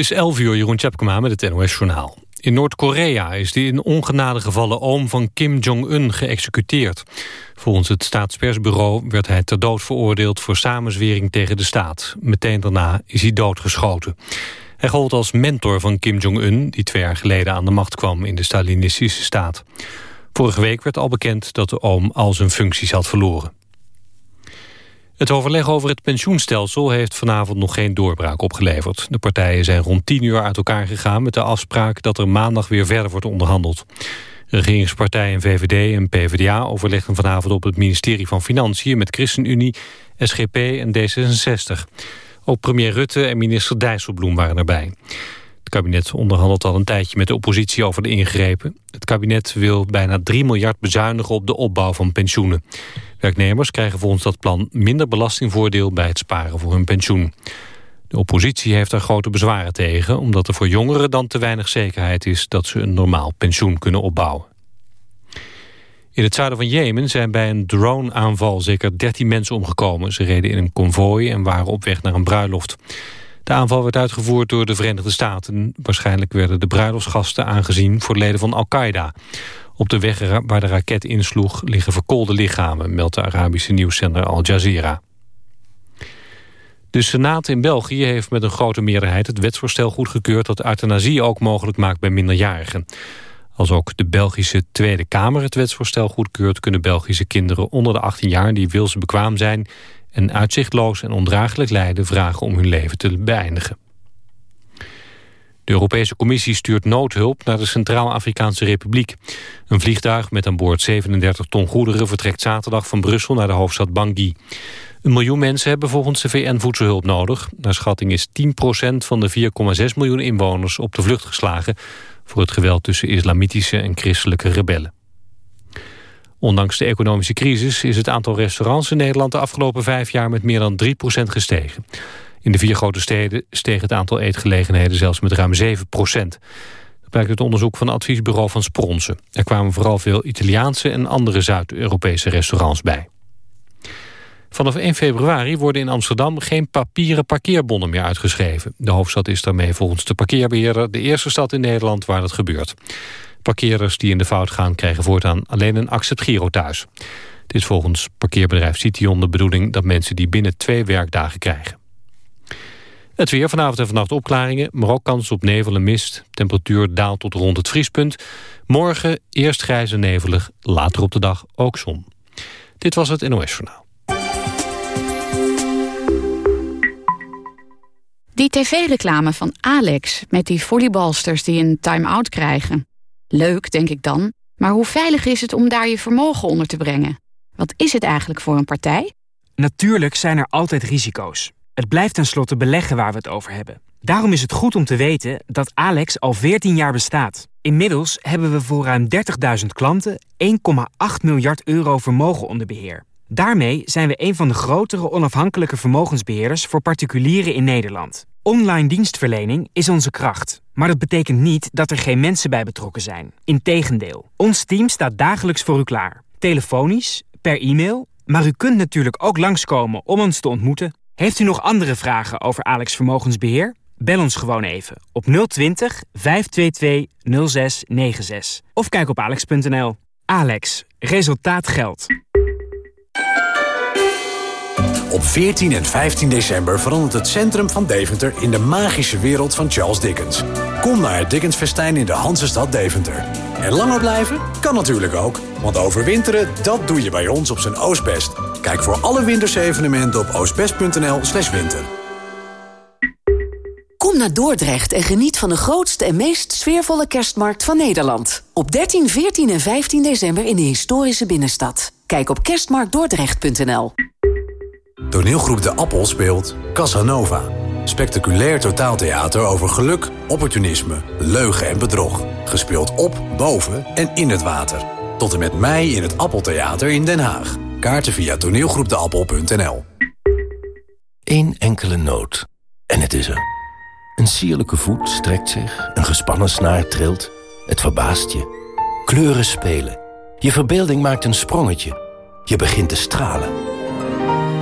is 11 uur, Jeroen Tjepkema met het NOS-journaal. In Noord-Korea is de in ongenade gevallen oom van Kim Jong-un geëxecuteerd. Volgens het staatspersbureau werd hij ter dood veroordeeld... voor samenzwering tegen de staat. Meteen daarna is hij doodgeschoten. Hij gold als mentor van Kim Jong-un... die twee jaar geleden aan de macht kwam in de Stalinistische staat. Vorige week werd al bekend dat de oom al zijn functies had verloren. Het overleg over het pensioenstelsel heeft vanavond nog geen doorbraak opgeleverd. De partijen zijn rond tien uur uit elkaar gegaan met de afspraak dat er maandag weer verder wordt onderhandeld. Regeringspartijen VVD en PvdA overlegden vanavond op het ministerie van Financiën met ChristenUnie, SGP en D66. Ook premier Rutte en minister Dijsselbloem waren erbij. Kabinet onderhandelt al een tijdje met de oppositie over de ingrepen. Het kabinet wil bijna 3 miljard bezuinigen op de opbouw van pensioenen. Werknemers krijgen volgens dat plan minder belastingvoordeel bij het sparen voor hun pensioen. De oppositie heeft daar grote bezwaren tegen... omdat er voor jongeren dan te weinig zekerheid is dat ze een normaal pensioen kunnen opbouwen. In het zuiden van Jemen zijn bij een drone-aanval zeker 13 mensen omgekomen. Ze reden in een konvooi en waren op weg naar een bruiloft. De aanval werd uitgevoerd door de Verenigde Staten. Waarschijnlijk werden de bruiloftsgasten aangezien voor leden van Al-Qaeda. Op de weg waar de raket insloeg liggen verkoolde lichamen... meldt de Arabische nieuwszender Al Jazeera. De Senaat in België heeft met een grote meerderheid het wetsvoorstel goedgekeurd... dat euthanasie ook mogelijk maakt bij minderjarigen. Als ook de Belgische Tweede Kamer het wetsvoorstel goedkeurt... kunnen Belgische kinderen onder de 18 jaar die wilsbekwaam zijn... en uitzichtloos en ondraaglijk lijden vragen om hun leven te beëindigen. De Europese Commissie stuurt noodhulp naar de Centraal-Afrikaanse Republiek. Een vliegtuig met aan boord 37 ton goederen vertrekt zaterdag van Brussel naar de hoofdstad Bangui. Een miljoen mensen hebben volgens de VN voedselhulp nodig. Naar schatting is 10% van de 4,6 miljoen inwoners op de vlucht geslagen... voor het geweld tussen islamitische en christelijke rebellen. Ondanks de economische crisis is het aantal restaurants in Nederland... de afgelopen vijf jaar met meer dan 3% gestegen. In de vier grote steden steeg het aantal eetgelegenheden zelfs met ruim 7 procent. Dat blijkt uit onderzoek van adviesbureau van Spronsen. Er kwamen vooral veel Italiaanse en andere Zuid-Europese restaurants bij. Vanaf 1 februari worden in Amsterdam geen papieren parkeerbonnen meer uitgeschreven. De hoofdstad is daarmee volgens de parkeerbeheerder de eerste stad in Nederland waar dat gebeurt. Parkeerders die in de fout gaan krijgen voortaan alleen een accept-giro thuis. Het is volgens parkeerbedrijf Cition de bedoeling dat mensen die binnen twee werkdagen krijgen. Het weer vanavond en vannacht opklaringen, maar ook kans op nevel en mist. Temperatuur daalt tot rond het vriespunt. Morgen eerst grijs en nevelig, later op de dag ook zon. Dit was het NOS Journaal. Die tv-reclame van Alex met die volleybalsters die een time-out krijgen. Leuk, denk ik dan, maar hoe veilig is het om daar je vermogen onder te brengen? Wat is het eigenlijk voor een partij? Natuurlijk zijn er altijd risico's. Het blijft tenslotte beleggen waar we het over hebben. Daarom is het goed om te weten dat Alex al 14 jaar bestaat. Inmiddels hebben we voor ruim 30.000 klanten 1,8 miljard euro vermogen onder beheer. Daarmee zijn we een van de grotere onafhankelijke vermogensbeheerders voor particulieren in Nederland. Online dienstverlening is onze kracht. Maar dat betekent niet dat er geen mensen bij betrokken zijn. Integendeel, ons team staat dagelijks voor u klaar. Telefonisch, per e-mail, maar u kunt natuurlijk ook langskomen om ons te ontmoeten. Heeft u nog andere vragen over Alex Vermogensbeheer? Bel ons gewoon even op 020 522 0696 of kijk op alex.nl. Alex, resultaat geldt. Op 14 en 15 december verandert het centrum van Deventer in de magische wereld van Charles Dickens. Kom naar het Dickensfestijn in de Hansestad Deventer. En langer blijven? Kan natuurlijk ook, want overwinteren, dat doe je bij ons op zijn Oostbest. Kijk voor alle winterse evenementen op oostbest.nl slash winter. Kom naar Dordrecht en geniet van de grootste en meest sfeervolle kerstmarkt van Nederland. Op 13, 14 en 15 december in de historische binnenstad. Kijk op kerstmarktdordrecht.nl. Toneelgroep De Appel speelt Casanova. Spectaculair totaaltheater over geluk, opportunisme, leugen en bedrog. Gespeeld op, boven en in het water. Tot en met mei in het Appeltheater in Den Haag. Kaarten via toneelgroepdeappel.nl Eén enkele noot. En het is er. Een sierlijke voet strekt zich, een gespannen snaar trilt. Het verbaast je. Kleuren spelen. Je verbeelding maakt een sprongetje. Je begint te stralen.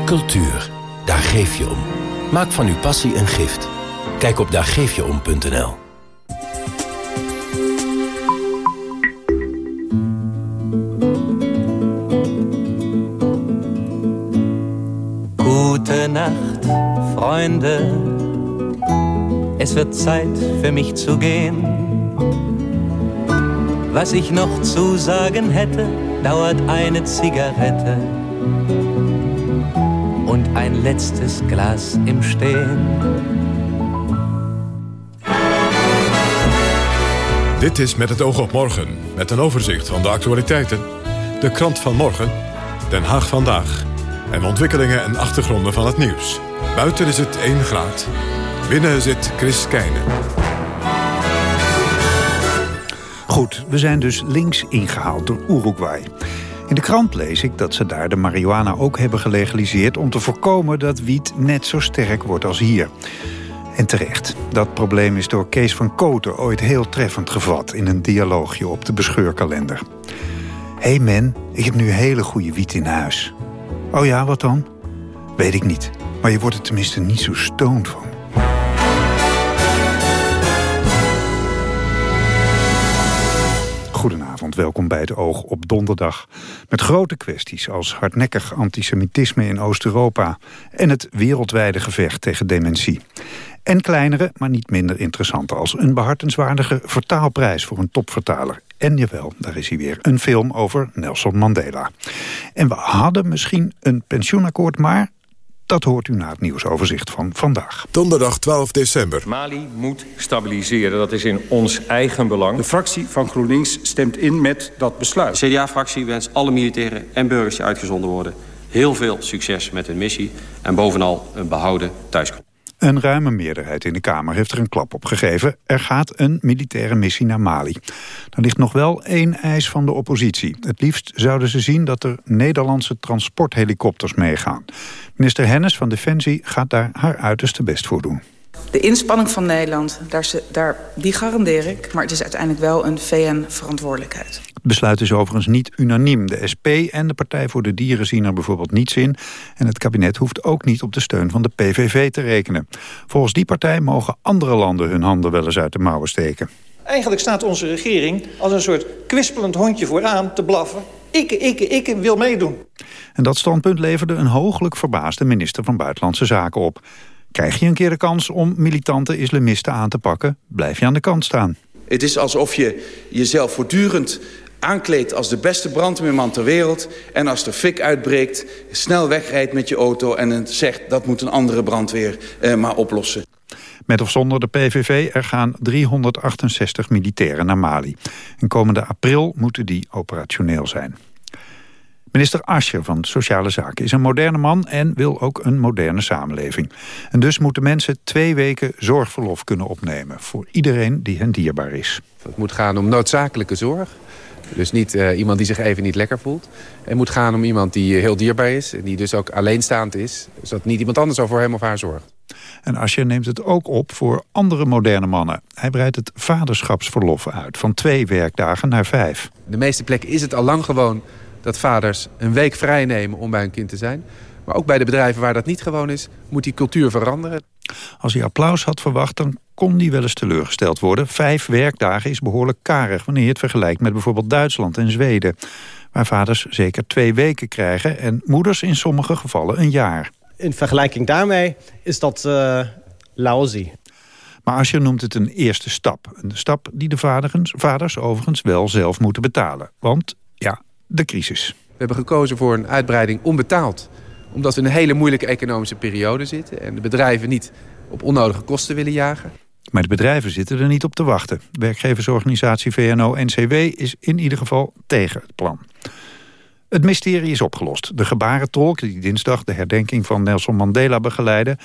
Cultuur, daar geef je om. Maak van uw passie een gift. Kijk op daargeefjeom.nl. Gute Nacht, Freunde. Es wird Zeit für mich zu gehen. Was ich noch zu sagen hätte, dauert eine Zigarette ein letztes Glas im Stehen. Dit is Met het oog op morgen, met een overzicht van de actualiteiten, de krant van morgen, Den Haag vandaag en ontwikkelingen en achtergronden van het nieuws. Buiten is het 1 graad. Binnen zit Chris Keijnen. Goed, we zijn dus links ingehaald door Uruguay. In de krant lees ik dat ze daar de marihuana ook hebben gelegaliseerd... om te voorkomen dat wiet net zo sterk wordt als hier. En terecht. Dat probleem is door Kees van Koten ooit heel treffend gevat... in een dialoogje op de bescheurkalender. Hé hey men, ik heb nu hele goede wiet in huis. Oh ja, wat dan? Weet ik niet. Maar je wordt er tenminste niet zo stoned van. Welkom bij het Oog op donderdag. Met grote kwesties als hardnekkig antisemitisme in Oost-Europa... en het wereldwijde gevecht tegen dementie. En kleinere, maar niet minder interessante als een behartenswaardige vertaalprijs voor een topvertaler. En jawel, daar is hij weer, een film over Nelson Mandela. En we hadden misschien een pensioenakkoord, maar dat hoort u na het nieuwsoverzicht van vandaag. Donderdag 12 december. Mali moet stabiliseren, dat is in ons eigen belang. De fractie van GroenLinks stemt in met dat besluit. De CDA-fractie wenst alle militairen en burgers die uitgezonden worden... heel veel succes met hun missie en bovenal een behouden thuiskomst. Een ruime meerderheid in de Kamer heeft er een klap op gegeven. Er gaat een militaire missie naar Mali. Er ligt nog wel één eis van de oppositie. Het liefst zouden ze zien dat er Nederlandse transporthelikopters meegaan. Minister Hennis van Defensie gaat daar haar uiterste best voor doen. De inspanning van Nederland, daar, daar, die garandeer ik. Maar het is uiteindelijk wel een VN-verantwoordelijkheid. Het besluit is overigens niet unaniem. De SP en de Partij voor de Dieren zien er bijvoorbeeld niets in. En het kabinet hoeft ook niet op de steun van de PVV te rekenen. Volgens die partij mogen andere landen hun handen wel eens uit de mouwen steken. Eigenlijk staat onze regering als een soort kwispelend hondje vooraan te blaffen. Ik, ik, ik wil meedoen. En dat standpunt leverde een hooglijk verbaasde minister van Buitenlandse Zaken op. Krijg je een keer de kans om militante islamisten aan te pakken... blijf je aan de kant staan. Het is alsof je jezelf voortdurend aankleedt als de beste brandweerman ter wereld... en als er fik uitbreekt, snel wegrijdt met je auto... en zegt dat moet een andere brandweer eh, maar oplossen. Met of zonder de PVV, er gaan 368 militairen naar Mali. En komende april moeten die operationeel zijn. Minister Ascher van Sociale Zaken is een moderne man en wil ook een moderne samenleving. En dus moeten mensen twee weken zorgverlof kunnen opnemen voor iedereen die hen dierbaar is. Het moet gaan om noodzakelijke zorg. Dus niet uh, iemand die zich even niet lekker voelt. Het moet gaan om iemand die heel dierbaar is en die dus ook alleenstaand is. Zodat niet iemand anders over hem of haar zorgt. En Ascher neemt het ook op voor andere moderne mannen. Hij breidt het vaderschapsverlof uit van twee werkdagen naar vijf. De meeste plekken is het al lang gewoon dat vaders een week vrij nemen om bij hun kind te zijn. Maar ook bij de bedrijven waar dat niet gewoon is, moet die cultuur veranderen. Als hij applaus had verwacht, dan kon die wel eens teleurgesteld worden. Vijf werkdagen is behoorlijk karig wanneer je het vergelijkt met bijvoorbeeld Duitsland en Zweden. Waar vaders zeker twee weken krijgen en moeders in sommige gevallen een jaar. In vergelijking daarmee is dat uh, lousy. Maar Asje noemt het een eerste stap. Een stap die de vaders, vaders overigens wel zelf moeten betalen. Want ja, de crisis. We hebben gekozen voor een uitbreiding onbetaald. Omdat we in een hele moeilijke economische periode zitten... en de bedrijven niet op onnodige kosten willen jagen. Maar de bedrijven zitten er niet op te wachten. Werkgeversorganisatie VNO-NCW is in ieder geval tegen het plan. Het mysterie is opgelost. De gebarentolk die dinsdag de herdenking van Nelson Mandela begeleidde...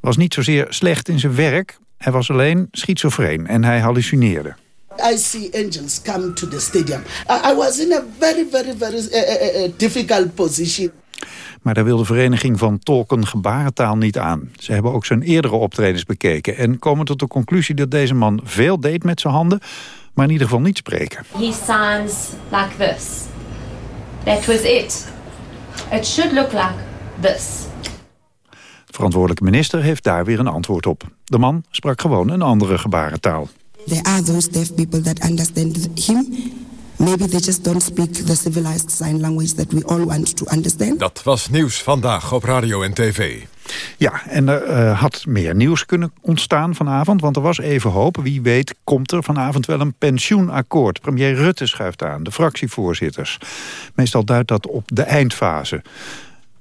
was niet zozeer slecht in zijn werk. Hij was alleen schizofreen en hij hallucineerde. I see angels come to the stadium. I, was in a very, very, very uh, uh, difficult position. Maar daar wil de Vereniging van Tolken Gebarentaal niet aan. Ze hebben ook zijn eerdere optredens bekeken... en komen tot de conclusie dat deze man veel deed met zijn handen... maar in ieder geval niet spreken. He sounds like this. That was it. It should look like this. De verantwoordelijke minister heeft daar weer een antwoord op. De man sprak gewoon een andere gebarentaal. There are those deaf people that understand him. Maybe they just don't speak the civilized sign language that we all want to understand. Dat was nieuws vandaag op radio en tv. Ja, en er uh, had meer nieuws kunnen ontstaan vanavond... want er was even hoop. Wie weet komt er vanavond wel een pensioenakkoord. Premier Rutte schuift aan, de fractievoorzitters. Meestal duidt dat op de eindfase.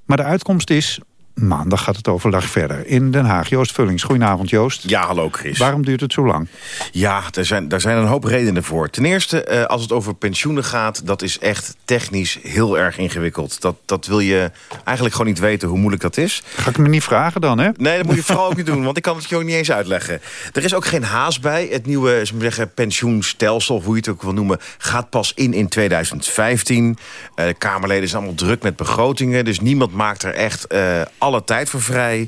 Maar de uitkomst is Maandag gaat het overleg verder in Den Haag. Joost Vullings, goedenavond Joost. Ja, hallo Chris. Waarom duurt het zo lang? Ja, er zijn, daar zijn een hoop redenen voor. Ten eerste, eh, als het over pensioenen gaat... dat is echt technisch heel erg ingewikkeld. Dat, dat wil je eigenlijk gewoon niet weten hoe moeilijk dat is. Ga ik me niet vragen dan, hè? Nee, dat moet je vooral ook niet doen, want ik kan het je ook niet eens uitleggen. Er is ook geen haast bij. Het nieuwe zeggen, pensioenstelsel, hoe je het ook wil noemen... gaat pas in in 2015. Uh, de Kamerleden zijn allemaal druk met begrotingen... dus niemand maakt er echt... Uh, alle tijd voor vrij.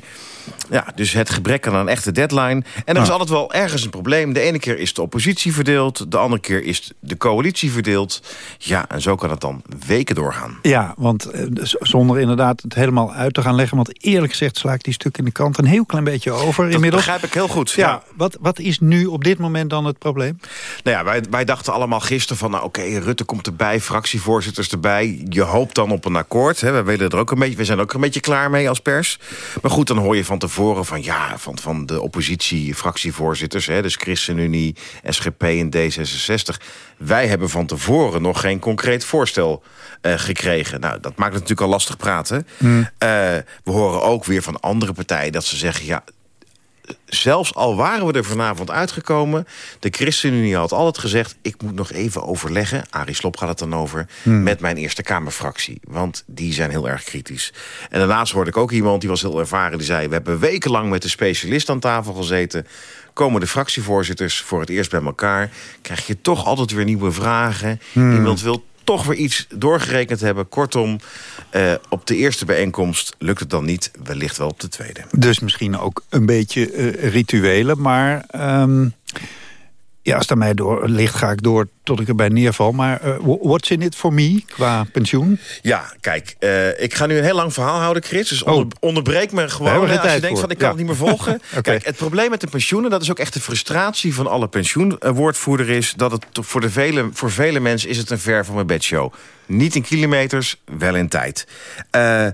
Ja, dus het gebrek aan een echte deadline. En er is altijd wel ergens een probleem. De ene keer is de oppositie verdeeld. De andere keer is de coalitie verdeeld. Ja, en zo kan het dan weken doorgaan. Ja, want eh, zonder inderdaad het helemaal uit te gaan leggen... want eerlijk gezegd sla ik die stuk in de kant een heel klein beetje over dat inmiddels. begrijp ik heel goed. Ja, ja, Wat, wat is nu op dit moment dan het probleem? Nou ja, wij, wij dachten allemaal gisteren van... nou oké, Rutte komt erbij, fractievoorzitters erbij. Je hoopt dan op een akkoord. Hè. We, willen er ook een beetje, we zijn er ook een beetje klaar mee als pers. Maar goed, dan hoor je van tevoren van, ja, van, van de oppositie-fractievoorzitters... Hè, dus ChristenUnie, SGP en D66... wij hebben van tevoren nog geen concreet voorstel uh, gekregen. Nou, dat maakt het natuurlijk al lastig praten. Mm. Uh, we horen ook weer van andere partijen dat ze zeggen... ja, zelfs al waren we er vanavond uitgekomen... de ChristenUnie had altijd gezegd... ik moet nog even overleggen, Arie Slob gaat het dan over... Hmm. met mijn Eerste Kamerfractie. Want die zijn heel erg kritisch. En daarnaast hoorde ik ook iemand, die was heel ervaren... die zei, we hebben wekenlang met de specialist aan tafel gezeten... komen de fractievoorzitters voor het eerst bij elkaar... krijg je toch altijd weer nieuwe vragen. Hmm. Iemand wil toch weer iets doorgerekend hebben. Kortom, uh, op de eerste bijeenkomst lukt het dan niet. Wellicht wel op de tweede. Dus misschien ook een beetje uh, rituelen. Maar um, ja, als het aan mij door ligt, ga ik door tot ik erbij neerval. Maar uh, what's in it for me qua pensioen? Ja, kijk, uh, ik ga nu een heel lang verhaal houden, Chris. Dus onder, oh. onderbreek me gewoon hè, als je denkt van ik kan ja. het niet meer volgen. okay. Kijk, het probleem met de pensioenen, dat is ook echt de frustratie van alle pensioenwoordvoerder is... dat het voor, de vele, voor vele mensen is het een ver van mijn bedshow. Niet in kilometers, wel in tijd. Uh,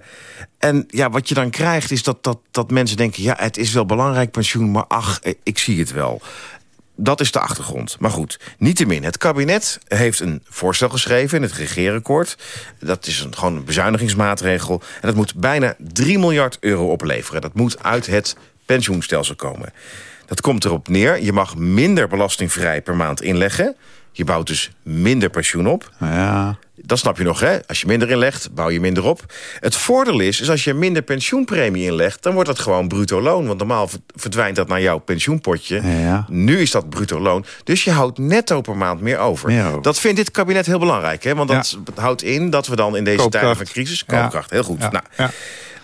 en ja, wat je dan krijgt is dat, dat, dat mensen denken... ja, het is wel belangrijk pensioen, maar ach, ik zie het wel. Dat is de achtergrond. Maar goed, niettemin. Het kabinet heeft een voorstel geschreven in het regeerakkoord. Dat is een, gewoon een bezuinigingsmaatregel. En dat moet bijna 3 miljard euro opleveren. Dat moet uit het pensioenstelsel komen. Dat komt erop neer. Je mag minder belastingvrij per maand inleggen. Je bouwt dus minder pensioen op. Ja. Dat snap je nog, hè? Als je minder inlegt, bouw je minder op. Het voordeel is, is als je minder pensioenpremie inlegt... dan wordt dat gewoon bruto loon. Want normaal verdwijnt dat naar jouw pensioenpotje. Ja. Nu is dat bruto loon. Dus je houdt netto per maand meer over. Ja. Dat vindt dit kabinet heel belangrijk, hè? Want dat ja. houdt in dat we dan in deze tijden van crisis... Koopkracht, heel goed. Nou,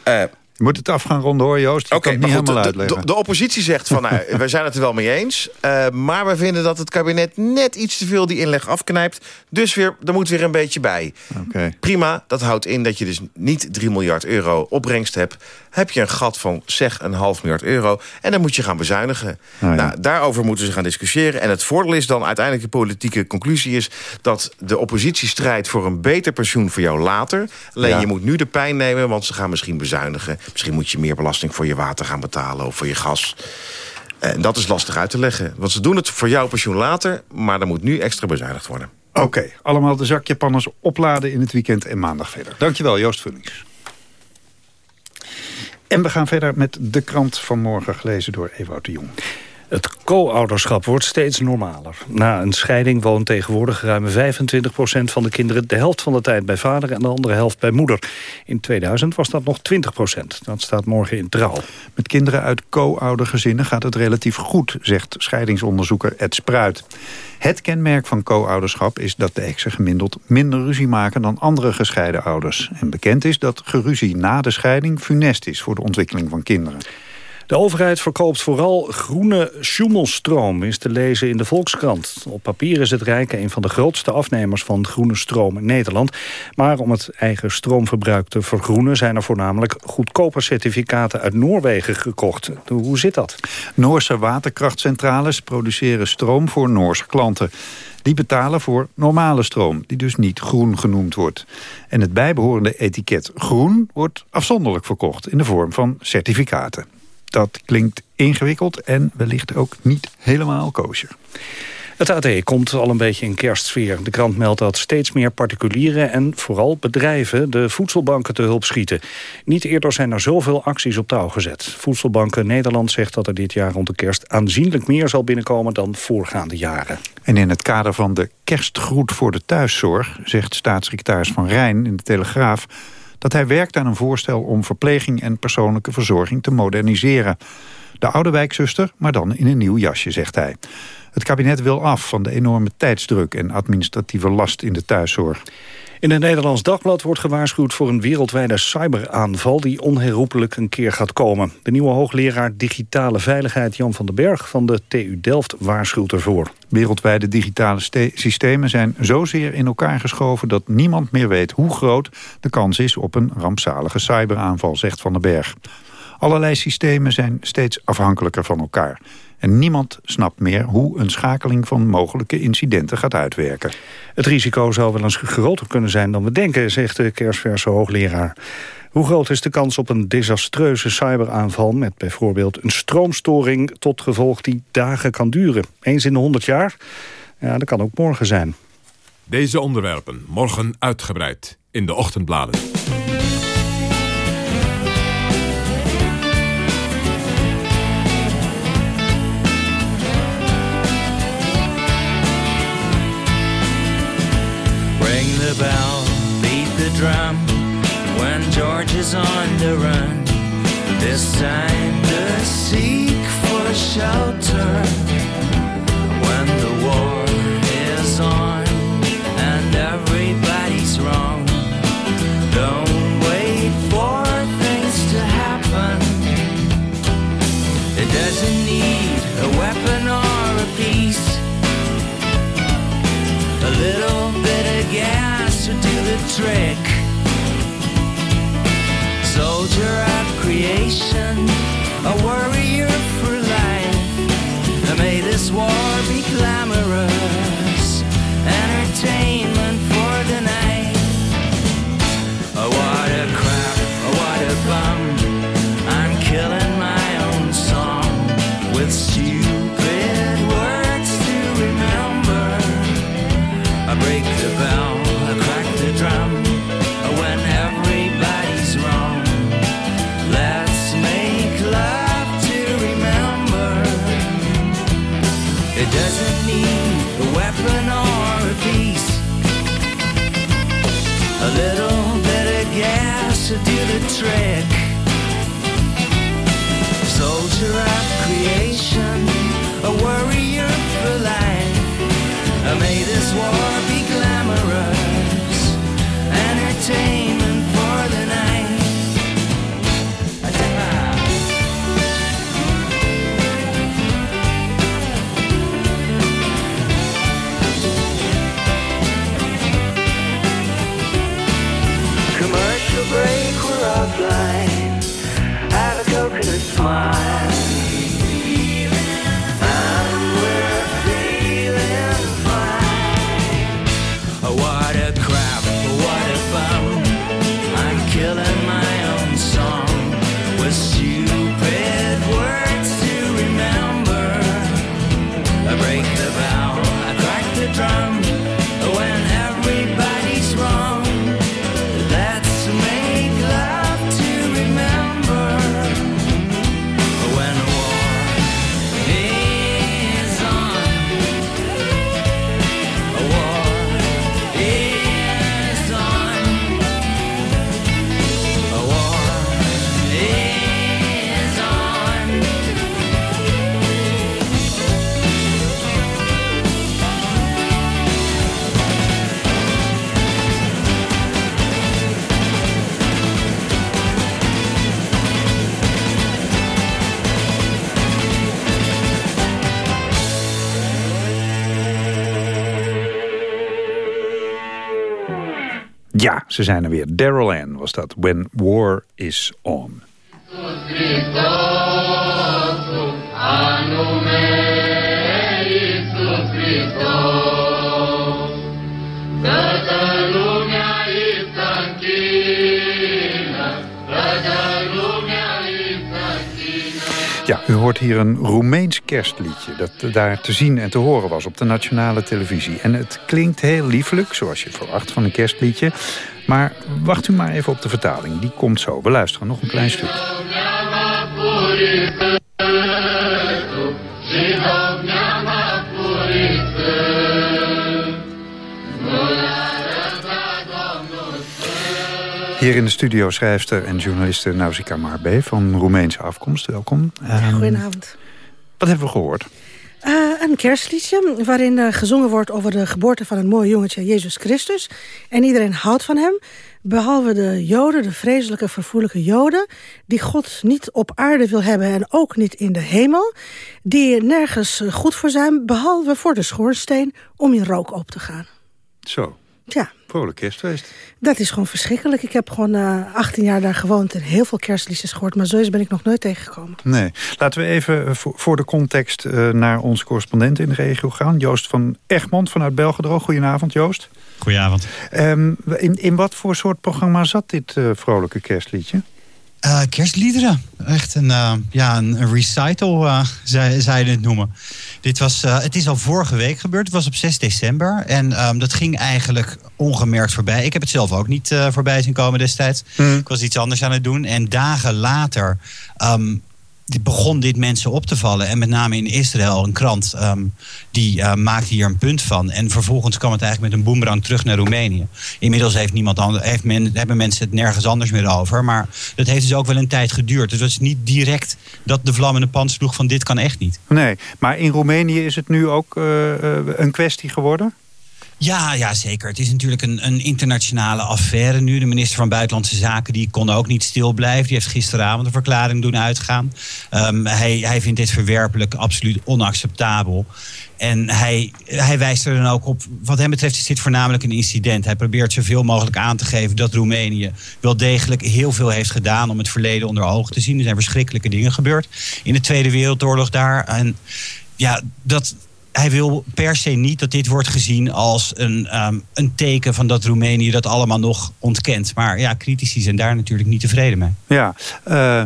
uh, je moet het af gaan ronden hoor, Joost. Je okay, niet goed, helemaal de, uitleggen. De, de, oppositie zegt van, nou, we zijn het er wel mee eens. Uh, maar we vinden dat het kabinet net iets te veel die inleg afknijpt. Dus weer, er moet weer een beetje bij. Okay. Prima, dat houdt in dat je dus niet 3 miljard euro opbrengst hebt. Heb je een gat van zeg een half miljard euro. En dan moet je gaan bezuinigen. Ja. nou, daarover moeten ze gaan discussiëren. En het voordeel is dan uiteindelijk de politieke conclusie is... dat de oppositie strijdt voor een beter pensioen voor jou later. Alleen Ja. je moet nu de pijn nemen, want ze gaan misschien bezuinigen. Misschien moet je meer belasting voor je water gaan betalen of voor je gas. En dat is lastig uit te leggen. Want ze doen het voor jouw pensioen later, maar er moet nu extra bezuinigd worden. Oké, allemaal de zakjapanners opladen in het weekend en maandag verder. Dankjewel, Joost Vullings. En we gaan verder met de krant van morgen, gelezen door Ewout de Jong. Het co-ouderschap wordt steeds normaler. Na een scheiding woont tegenwoordig ruim 25% van de kinderen... de helft van de tijd bij vader en de andere helft bij moeder. In 2000 was dat nog 20% Dat staat morgen in Trouw. Met kinderen uit co-oudergezinnen gaat het relatief goed, zegt scheidingsonderzoeker Ed Spruit. Het kenmerk van co-ouderschap is dat de exen gemiddeld minder ruzie maken dan andere gescheiden ouders. En bekend is dat geruzie na de scheiding funest is voor de ontwikkeling van kinderen. De overheid verkoopt vooral groene sjoemelstroom, is te lezen in de Volkskrant. Op papier is het Rijk een van de grootste afnemers van groene stroom in Nederland. Maar om het eigen stroomverbruik te vergroenen... zijn er voornamelijk goedkope certificaten uit Noorwegen gekocht. Hoe zit dat? Noorse waterkrachtcentrales produceren stroom voor Noorse klanten. Die betalen voor normale stroom, die dus niet groen genoemd wordt. En het bijbehorende etiket groen wordt afzonderlijk verkocht... in de vorm van certificaten. Dat klinkt ingewikkeld en wellicht ook niet helemaal koosje. Het AD komt al een beetje in kerstsfeer. De krant meldt dat steeds meer particulieren en vooral bedrijven de voedselbanken te hulp schieten. Niet eerder zijn er zoveel acties op touw gezet. Voedselbanken Nederland zegt dat er dit jaar rond de kerst aanzienlijk meer zal binnenkomen dan voorgaande jaren. En in het kader van de kerstgroet voor de thuiszorg zegt staatssecretaris Van Rijn in de Telegraaf dat hij werkt aan een voorstel om verpleging en persoonlijke verzorging te moderniseren. De oude wijkzuster, maar dan in een nieuw jasje, zegt hij. Het kabinet wil af van de enorme tijdsdruk en administratieve last in de thuiszorg. In het Nederlands Dagblad wordt gewaarschuwd voor een wereldwijde cyberaanval die onherroepelijk een keer gaat komen. De nieuwe hoogleraar digitale veiligheid Jan van den Berg van de TU Delft waarschuwt ervoor. Wereldwijde digitale systemen zijn zozeer in elkaar geschoven dat niemand meer weet hoe groot de kans is op een rampzalige cyberaanval, zegt Van den Berg. Allerlei systemen zijn steeds afhankelijker van elkaar. En niemand snapt meer hoe een schakeling van mogelijke incidenten gaat uitwerken. Het risico zou wel eens groter kunnen zijn dan we denken, zegt de kerstverse hoogleraar. Hoe groot is de kans op een desastreuze cyberaanval... met bijvoorbeeld een stroomstoring tot gevolg die dagen kan duren? Eens in de 100 jaar? Ja, dat kan ook morgen zijn. Deze onderwerpen morgen uitgebreid in de ochtendbladen. The bell, beat the drum when George is on the run. This time to seek for shelter trick. Soldier of creation, a warrior for life. May this war be ze zijn er weer. Daryl Ann was dat. When War is On. Ja, u hoort hier een Roemeens kerstliedje... dat daar te zien en te horen was op de nationale televisie. En het klinkt heel liefelijk, zoals je verwacht van een kerstliedje. Maar wacht u maar even op de vertaling. Die komt zo. We luisteren nog een klein stuk. Hier in de studio schrijfster en journaliste Nausicaa Marbe van Roemeense afkomst. Welkom. Um, Goedenavond. Wat hebben we gehoord? Een kerstliedje waarin uh, gezongen wordt over de geboorte van een mooi jongetje, Jezus Christus. En iedereen houdt van hem, behalve de joden, de vreselijke, vervoerlijke joden... die God niet op aarde wil hebben en ook niet in de hemel... die nergens goed voor zijn, behalve voor de schoorsteen om in rook op te gaan. Zo. Ja. Vrolijk kerstfeest. Dat is gewoon verschrikkelijk. Ik heb gewoon uh, 18 jaar daar gewoond en heel veel kerstliedjes gehoord. Maar zoiets ben ik nog nooit tegengekomen. Nee. Laten we even voor de context uh, naar onze correspondent in de regio gaan. Joost van Egmond vanuit Belgedroog. Goedenavond Joost. Goedenavond. Um, in, in wat voor soort programma zat dit uh, vrolijke kerstliedje? Uh, kerstliederen. Echt een, uh, ja, een recital, uh, je het noemen. Dit was, het is al vorige week gebeurd. Het was op 6 december. En um, dat ging eigenlijk ongemerkt voorbij. Ik heb het zelf ook niet voorbij zien komen destijds. Mm. Ik was iets anders aan het doen. En dagen later um, begon dit mensen op te vallen. En met name in Israël, een krant, um, die uh, maakte hier een punt van. En vervolgens kwam het eigenlijk met een boemerang terug naar Roemenië. Inmiddels heeft niemand anders, heeft men, hebben mensen het nergens anders meer over. Maar dat heeft dus ook wel een tijd geduurd. Dus het is niet direct dat de vlam in de pan sloeg van dit kan echt niet. Nee, maar in Roemenië is het nu ook uh, een kwestie geworden? Ja, ja, zeker. Het is natuurlijk een, een internationale affaire nu. De minister van Buitenlandse Zaken die kon ook niet stil blijven. Die heeft gisteravond een verklaring doen uitgaan. Um, hij, hij vindt dit verwerpelijk absoluut onacceptabel. En hij, hij wijst er dan ook op, wat hem betreft is dit voornamelijk een incident. Hij probeert zoveel mogelijk aan te geven dat Roemenië wel degelijk heel veel heeft gedaan om het verleden onder ogen te zien. Er zijn verschrikkelijke dingen gebeurd in de Tweede Wereldoorlog daar. En ja, dat, hij wil per se niet dat dit wordt gezien als een, um, een teken van dat Roemenië dat allemaal nog ontkent. Maar ja, critici zijn daar natuurlijk niet tevreden mee. Ja, uh,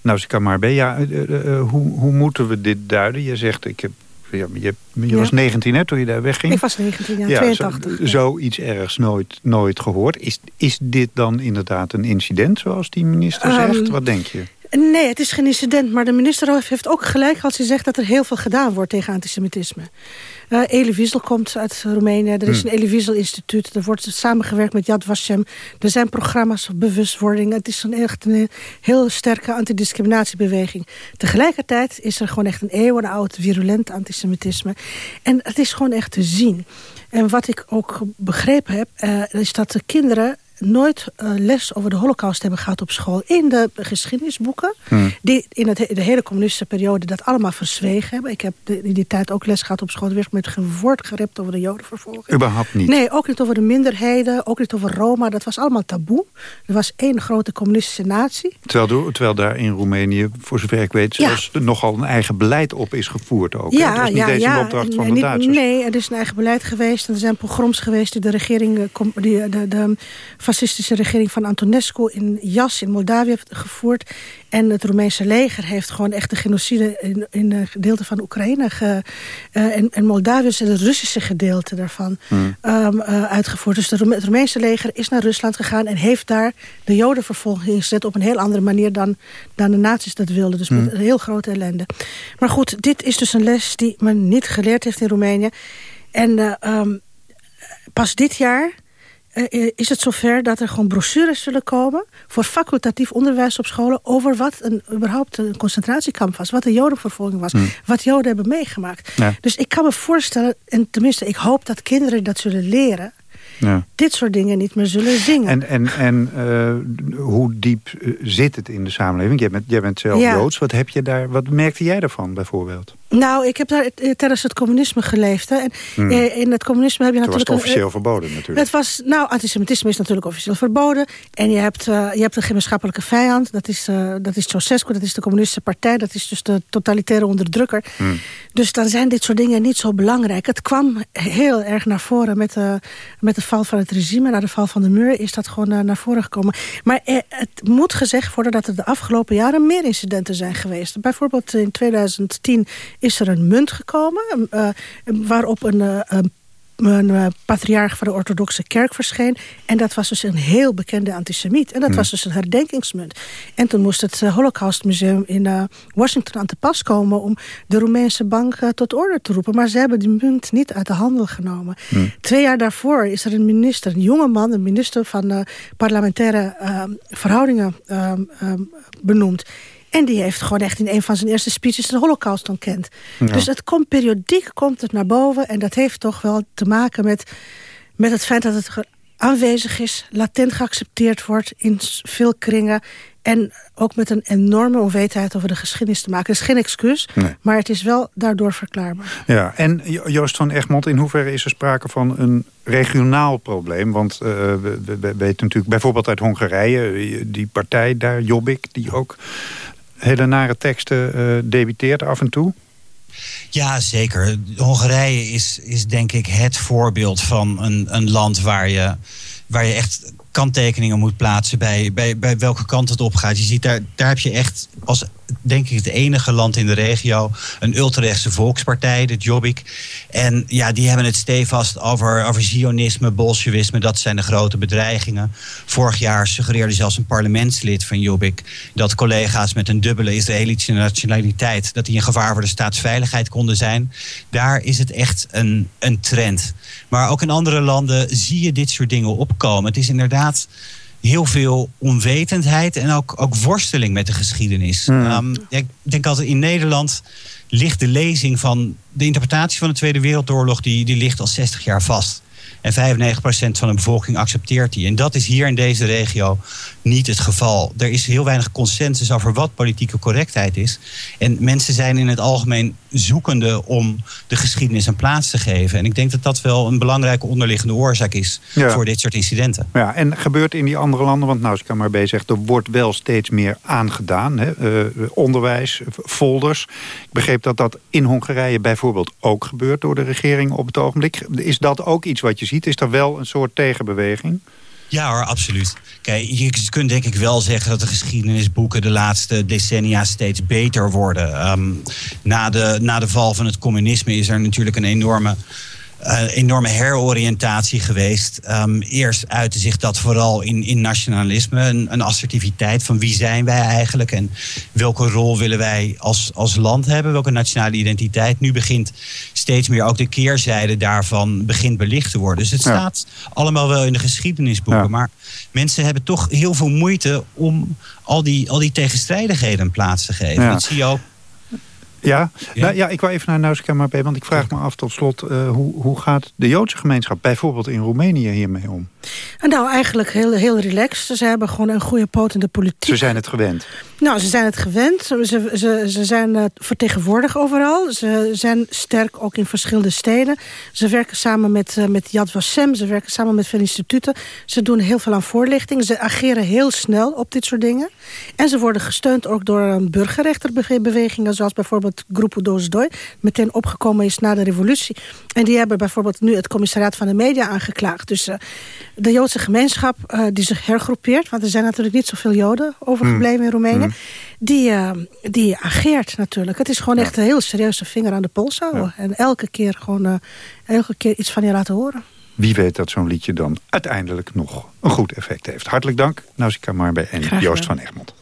nou, kan maar bij. Ja, uh, uh, hoe, hoe moeten we dit duiden? Je zegt, ik heb ja, je, je was 19 hè, toen je daar wegging. Ik was 19, ja, ja 82. Zo, ja. Zoiets ergs nooit, nooit gehoord. Is, is dit dan inderdaad een incident, zoals die minister um, zegt? Wat denk je? Nee, het is geen incident. Maar de minister heeft ook gelijk als hij zegt dat er heel veel gedaan wordt tegen antisemitisme. Uh, Elie Wiesel komt uit Roemenië. Er is hmm. een Elie Wiesel instituut. Er wordt samengewerkt met Yad Vashem. Er zijn programma's op bewustwording. Het is een echt een heel sterke antidiscriminatiebeweging. Tegelijkertijd is er gewoon echt een eeuwenoud virulent antisemitisme. En het is gewoon echt te zien. En wat ik ook begrepen heb, uh, is dat de kinderen nooit uh, les over de holocaust hebben gehad op school. In de geschiedenisboeken. Hmm. Die in het, de hele communistische periode dat allemaal verzwegen hebben. Ik heb de, in die tijd ook les gehad op school. Er werd met geen woord gerept over de jodenvervolging. Überhaupt niet? Nee, ook niet over de minderheden. Ook niet over Roma. Dat was allemaal taboe. Er was één grote communistische natie. Terwijl, terwijl daar in Roemenië, voor zover ik weet... ja. nogal een eigen beleid op is gevoerd ook. Ja, dat is niet ja, deze ja. opdracht van nee, de Duitsers. Nee, er is een eigen beleid geweest. En er zijn pogroms geweest die de regering... Die, de, de, fascistische regering van Antonescu in Jas in Moldavië heeft gevoerd. En het Roemeense leger heeft gewoon echt de genocide in, in een gedeelte van Oekraïne ge, uh, en, en Moldavië is het Russische gedeelte daarvan hmm. um, uh, uitgevoerd. Dus de, het Roemeense leger is naar Rusland gegaan en heeft daar de jodenvervolging gezet op een heel andere manier dan, dan de nazi's dat wilden. Dus met Hmm. een heel grote ellende. Maar goed, dit is dus een les die men niet geleerd heeft in Roemenië. En uh, um, pas dit jaar uh, is het zover dat er gewoon brochures zullen komen... voor facultatief onderwijs op scholen... over wat een, überhaupt een concentratiekamp was. Wat een jodenvervolging was. Hmm. Wat joden hebben meegemaakt. Ja. Dus ik kan me voorstellen, en tenminste ik hoop dat kinderen dat zullen leren... Ja. dit soort dingen niet meer zullen zingen. En, en, en uh, hoe diep uh, zit het in de samenleving? Jij bent, jij bent zelf Ja. Joods. Wat, heb je daar, wat merkte jij daarvan bijvoorbeeld? Nou, ik heb daar eh, tijdens het communisme geleefd. Hè. En Hmm. eh, in het communisme heb je Toen was natuurlijk... het officieel een, verboden natuurlijk. Het was, nou, antisemitisme is natuurlijk officieel verboden. En je hebt, eh, je hebt een gemeenschappelijke vijand. Dat is, eh, dat is Ceausescu, dat is de communistische partij. Dat is dus de totalitaire onderdrukker. Hmm. Dus dan zijn dit soort dingen niet zo belangrijk. Het kwam heel erg naar voren met, eh, met de val van het regime. Na de val van de muur is dat gewoon eh, naar voren gekomen. Maar eh, het moet gezegd worden dat er de afgelopen jaren meer incidenten zijn geweest. Bijvoorbeeld in 2010 is er een munt gekomen... eh, waarop een... een een eh, patriarch van de orthodoxe kerk verscheen. En dat was dus een heel bekende antisemiet. En dat Hmm. was dus een herdenkingsmunt. En toen moest het eh, Holocaustmuseum in eh, Washington aan te pas komen... om de Roemeense bank tot orde te roepen. Maar ze hebben die munt niet uit de handel genomen. Twee jaar daarvoor is er een minister, een jonge man... een minister van eh, parlementaire eh, verhoudingen eh, eh, benoemd. En die heeft gewoon echt in een van zijn eerste speeches de holocaust ontkend. Ja. Dus het komt periodiek komt het naar boven. En dat heeft toch wel te maken met, met het feit dat het aanwezig is. Latent geaccepteerd wordt in veel kringen. En ook met een enorme onwetendheid over de geschiedenis te maken. Dat is geen excuus, Nee. maar het is wel daardoor verklaarbaar. Ja, en Jo- Joost van Egmond, in hoeverre is er sprake van een regionaal probleem? Want eh, we, we- we weten natuurlijk bijvoorbeeld uit Hongarije... eh, die partij daar, Jobbik, die ook hele nare teksten eh debiteert af en toe. Ja, zeker. Hongarije is, is denk ik het voorbeeld van een, een land waar je, waar je echt kanttekeningen moet plaatsen bij, bij, bij welke kant het op gaat. Je ziet daar, daar heb je echt als denk ik het enige land in de regio een ultrarechtse volkspartij, de Jobbik. En ja, die hebben het stevast over, over zionisme, bolsjewisme. Dat zijn de grote bedreigingen. Vorig jaar suggereerde zelfs een parlementslid van Jobbik dat collega's met een dubbele Israëlische nationaliteit dat die een gevaar voor de staatsveiligheid konden zijn. Daar is het echt een, een trend. Maar ook in andere landen zie je dit soort dingen opkomen. Het is inderdaad heel veel onwetendheid en ook, ook worsteling met de geschiedenis. Hmm. Ehm, ik denk altijd in Nederland ligt de lezing van de interpretatie van de Tweede Wereldoorlog, die, die ligt al 60 jaar vast. En 95% van de bevolking accepteert die. En dat is hier in deze regio niet het geval. Er is heel weinig consensus over wat politieke correctheid is. En mensen zijn in het algemeen zoekende om de geschiedenis een plaats te geven. En ik denk dat dat wel een belangrijke onderliggende oorzaak is Ja. voor dit soort incidenten. Ja, en gebeurt in die andere landen, want nou, maar zegt... er wordt wel steeds meer aangedaan. Hè? eh, onderwijs, folders. Ik begreep dat dat in Hongarije bijvoorbeeld ook gebeurt... door de regering op het ogenblik. Is dat ook iets wat je ziet? Is er wel een soort tegenbeweging? Ja hoor, absoluut. Kijk, je kunt denk ik wel zeggen dat de geschiedenisboeken de laatste decennia steeds beter worden. Ehm, na, de, na de val van het communisme is er natuurlijk een enorme, enorme heroriëntatie geweest. Ehm, eerst uitte zich dat vooral in, in nationalisme, een, een assertiviteit van wie zijn wij eigenlijk en welke rol willen wij als, als land hebben, welke nationale identiteit. Nu begint steeds meer ook de keerzijde daarvan begint belicht te worden. Dus het Ja. staat allemaal wel in de geschiedenisboeken. Ja. Maar mensen hebben toch heel veel moeite om al die, al die tegenstrijdigheden plaats te geven. Ja. Dat zie je ook. Ja, ja. Nou, ja ik wil even naar Nausicaa maar want ik vraag me af tot slot... eh, hoe, hoe gaat de Joodse gemeenschap bijvoorbeeld in Roemenië hiermee om? En nou, eigenlijk heel, heel relaxed. Ze hebben gewoon een goede poot in de politiek. Ze zijn het gewend. Nou, ze zijn het gewend. Ze, ze, ze zijn uh, vertegenwoordigd overal. Ze zijn sterk ook in verschillende steden. Ze werken samen met, uh, met Yad Vashem. Ze werken samen met veel instituten. Ze doen heel veel aan voorlichting. Ze ageren heel snel op dit soort dingen. En ze worden gesteund ook door burgerrechterbewegingen... zoals bijvoorbeeld Grupo Dos Doi... meteen opgekomen is na de revolutie. En die hebben bijvoorbeeld nu het commissariaat van de media aangeklaagd. Dus uh, de Joodse gemeenschap die zich hergroepeert... want er zijn natuurlijk niet zoveel Joden overgebleven mm. in Roemenië... Mm. Die, uh, die ageert natuurlijk. Het is gewoon ja. echt een heel serieuze vinger aan de pols houden. Ja. En elke keer gewoon uh, elke keer iets van je laten horen. Wie weet dat zo'n liedje dan uiteindelijk nog een goed effect heeft. Hartelijk dank, Nausicaa Marbe en Joost van Egmond.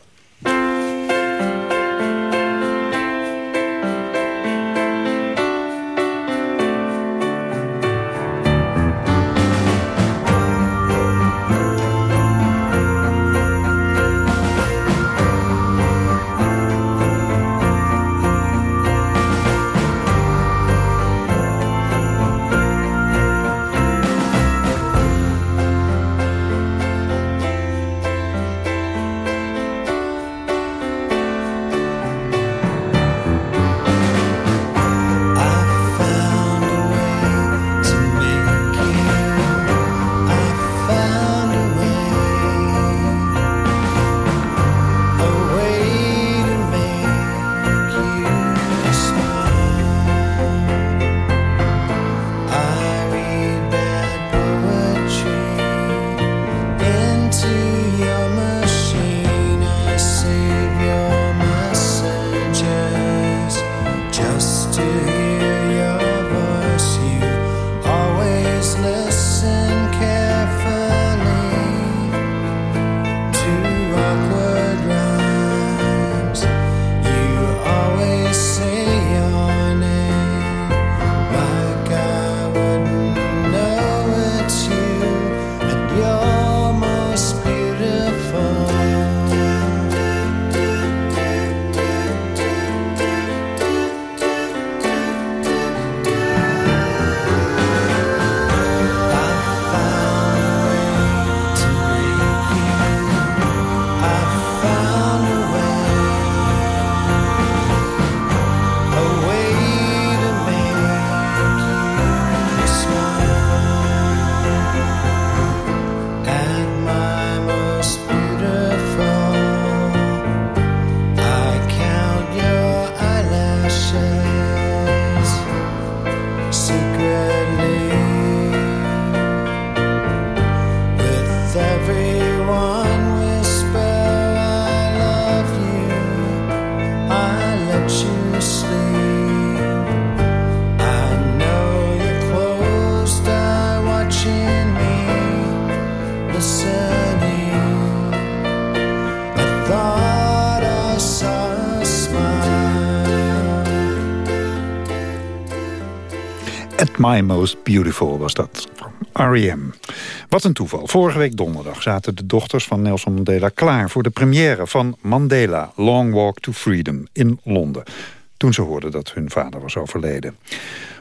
My Most Beautiful was dat. R.E.M. Wat een toeval. Vorige week donderdag zaten de dochters van Nelson Mandela klaar... voor de première van Mandela, Long Walk to Freedom in Londen. Toen ze hoorden dat hun vader was overleden.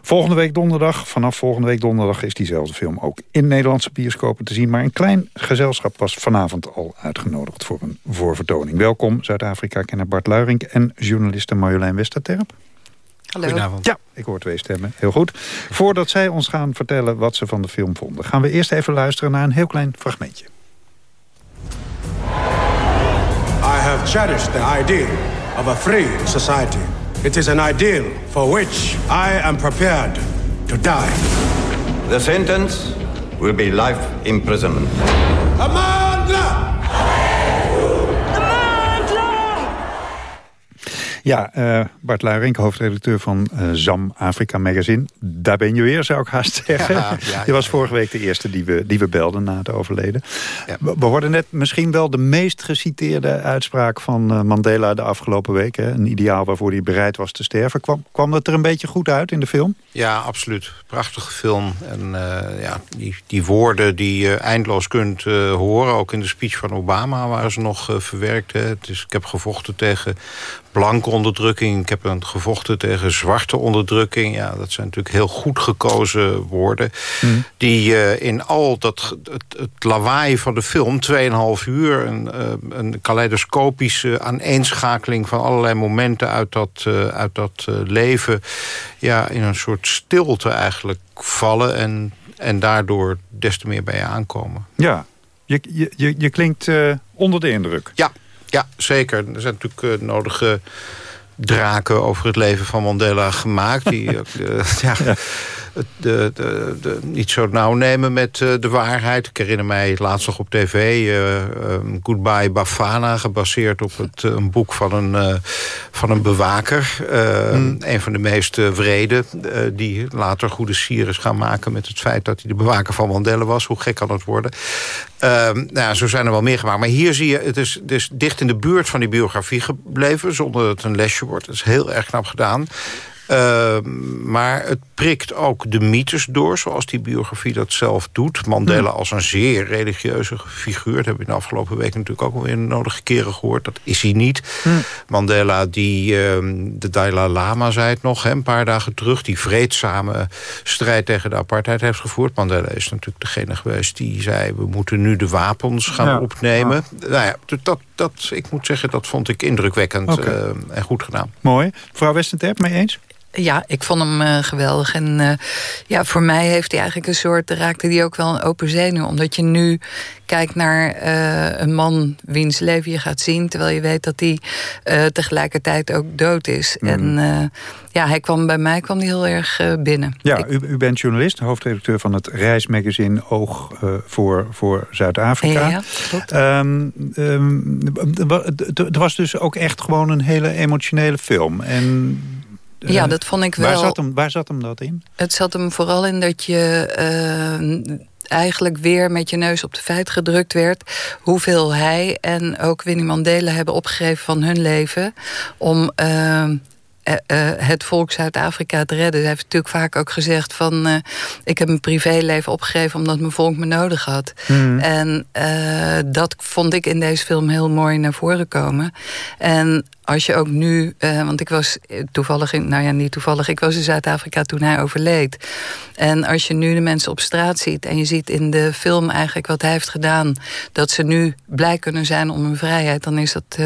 Volgende week donderdag, vanaf volgende week donderdag... is diezelfde film ook in Nederlandse bioscopen te zien. Maar een klein gezelschap was vanavond al uitgenodigd... voor een voorvertoning. Welkom Zuid-Afrika-kenner Bart Luirink... en journaliste Marjolein Westerterp. Hallo. Goedenavond. Ja, ik hoor twee stemmen. Heel goed. Voordat zij ons gaan vertellen wat ze van de film vonden... gaan we eerst even luisteren naar een heel klein fragmentje. I have cherished the ideal of a free society. It is an ideal for which I am prepared to die. The sentence will be life imprisonment. Amanda! Ja, eh, Bart Luirink, hoofdredacteur van eh, ZAM Afrika Magazine. Daar ben je weer, zou ik haast zeggen. Ja, ja, je was vorige week de eerste die we, die we belden na het overleden. We, we hoorden net misschien wel de meest geciteerde uitspraak van eh, Mandela de afgelopen week. Hè? Een ideaal waarvoor hij bereid was te sterven. Kwam, kwam dat er een beetje goed uit in de film? Ja, absoluut. Prachtige film. En ja, die, die woorden die je eindeloos kunt horen... ook in de speech van Obama waren ze nog verwerkt. Hè. Het is, ik heb gevochten tegen blanke onderdrukking. Ik heb een gevochten tegen zwarte onderdrukking. Ja, dat zijn natuurlijk heel goed gekozen woorden. Die eh, in al dat, het, het lawaai van de film, 2,5 uur... een, eh, een kaleidoscopische aaneenschakeling van allerlei momenten... uit dat, eh, uit dat leven ja, in een soort stilte eigenlijk vallen... en, en daardoor des te meer bij je aankomen. Ja, je, je, je, je klinkt onder de indruk. Ja, ja, zeker. Er zijn natuurlijk uh, nodige draken over het leven van Mandela gemaakt. Die ook, uh, ja, de, de, de, niet zo nauw nemen met uh, de waarheid. Ik herinner mij laatst nog op tv uh, um, Goodbye Bafana... gebaseerd op het, een boek van een, van een bewaker. Mm. Een van de meest wrede. die later goede sier is gaan maken met het feit... dat hij de bewaker van Mandela was. Hoe gek kan het worden? Nou, ja, zo zijn er wel meer gemaakt. Maar hier zie je, het is, het is dicht in de buurt van die biografie gebleven... zonder dat het een lesje wordt. Dat is heel erg knap gedaan. Uh, maar het prikt ook de mythes door, zoals die biografie dat zelf doet. Mandela als een zeer religieuze figuur. Dat hebben we in de afgelopen weken natuurlijk ook alweer nodige keren gehoord. Dat is hij niet. Mandela, die uh, de Dalai Lama zei het nog, hè, een paar dagen terug... die vreedzame strijd tegen de apartheid heeft gevoerd. Mandela is natuurlijk degene geweest die zei... we moeten nu de wapens gaan Ja. opnemen. Nou ja, dat, dat, ik moet zeggen, dat vond ik indrukwekkend uh, en goed gedaan. Mooi. Mevrouw Westenterp, mee eens? Ja, ik vond hem uh, geweldig. En uh, ja, voor mij heeft hij eigenlijk een soort... raakte hij ook wel een open zenuw. Omdat je nu kijkt naar uh, een man wiens leven je gaat zien... terwijl je weet dat hij tegelijkertijd ook dood is. Mm. En ja, hij kwam, bij mij kwam hij heel erg binnen. Ja, ik, u, u, bent journalist, hoofdredacteur van het reismagazine Oog voor, voor Zuid-Afrika. Ja, klopt. Um, um, er was dus ook echt gewoon een hele emotionele film. En Ja, dat vond ik Waar wel. zat hem, waar zat hem dat in? Het zat hem vooral in dat je eh, eigenlijk weer met je neus op de feit gedrukt werd... hoeveel hij en ook Winnie Mandela hebben opgegeven van hun leven... om eh, eh, eh, het volk Zuid-Afrika te redden. Hij heeft natuurlijk vaak ook gezegd van... eh, ik heb mijn privéleven opgegeven omdat mijn volk me nodig had. Mhm. En dat vond ik in deze film heel mooi naar voren komen. En als je ook nu, want ik was toevallig in, nou ja, niet toevallig, ik was in Zuid-Afrika toen hij overleed. En als je nu de mensen op straat ziet en je ziet in de film eigenlijk wat hij heeft gedaan, dat ze nu blij kunnen zijn om hun vrijheid, dan is dat,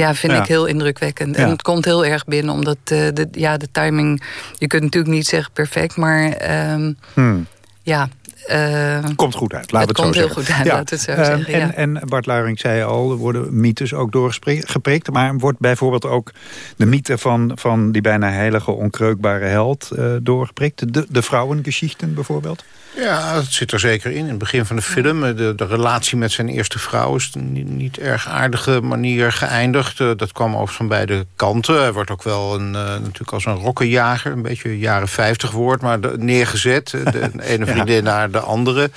ja, vind Ja. ik heel indrukwekkend. Ja. En het komt heel erg binnen, omdat eh, de, ja, de timing, je kunt natuurlijk niet zeggen perfect, maar ehm, Hmm. ja. eh, Komt goed uit, laten het we het komt zo heel zeggen. goed uit, Ja, laten we het zo ehm, zeggen. ja. en, en Bart Luiring zei al, er worden mythes ook doorgeprikt. Maar wordt bijvoorbeeld ook de mythe van, van die bijna heilige, onkreukbare held eh, doorgeprikt? De, de vrouwengeschichten bijvoorbeeld? Ja, dat zit er zeker in. In het begin van de film, eh, de, de relatie met zijn eerste vrouw... is niet, niet erg aardige manier geëindigd. Eh, dat kwam over van beide kanten. Hij wordt ook wel een, eh, natuurlijk als een rokkenjager... een beetje jaren 50 woord, maar de- neergezet. De ene Ja. vriendin naar de andere.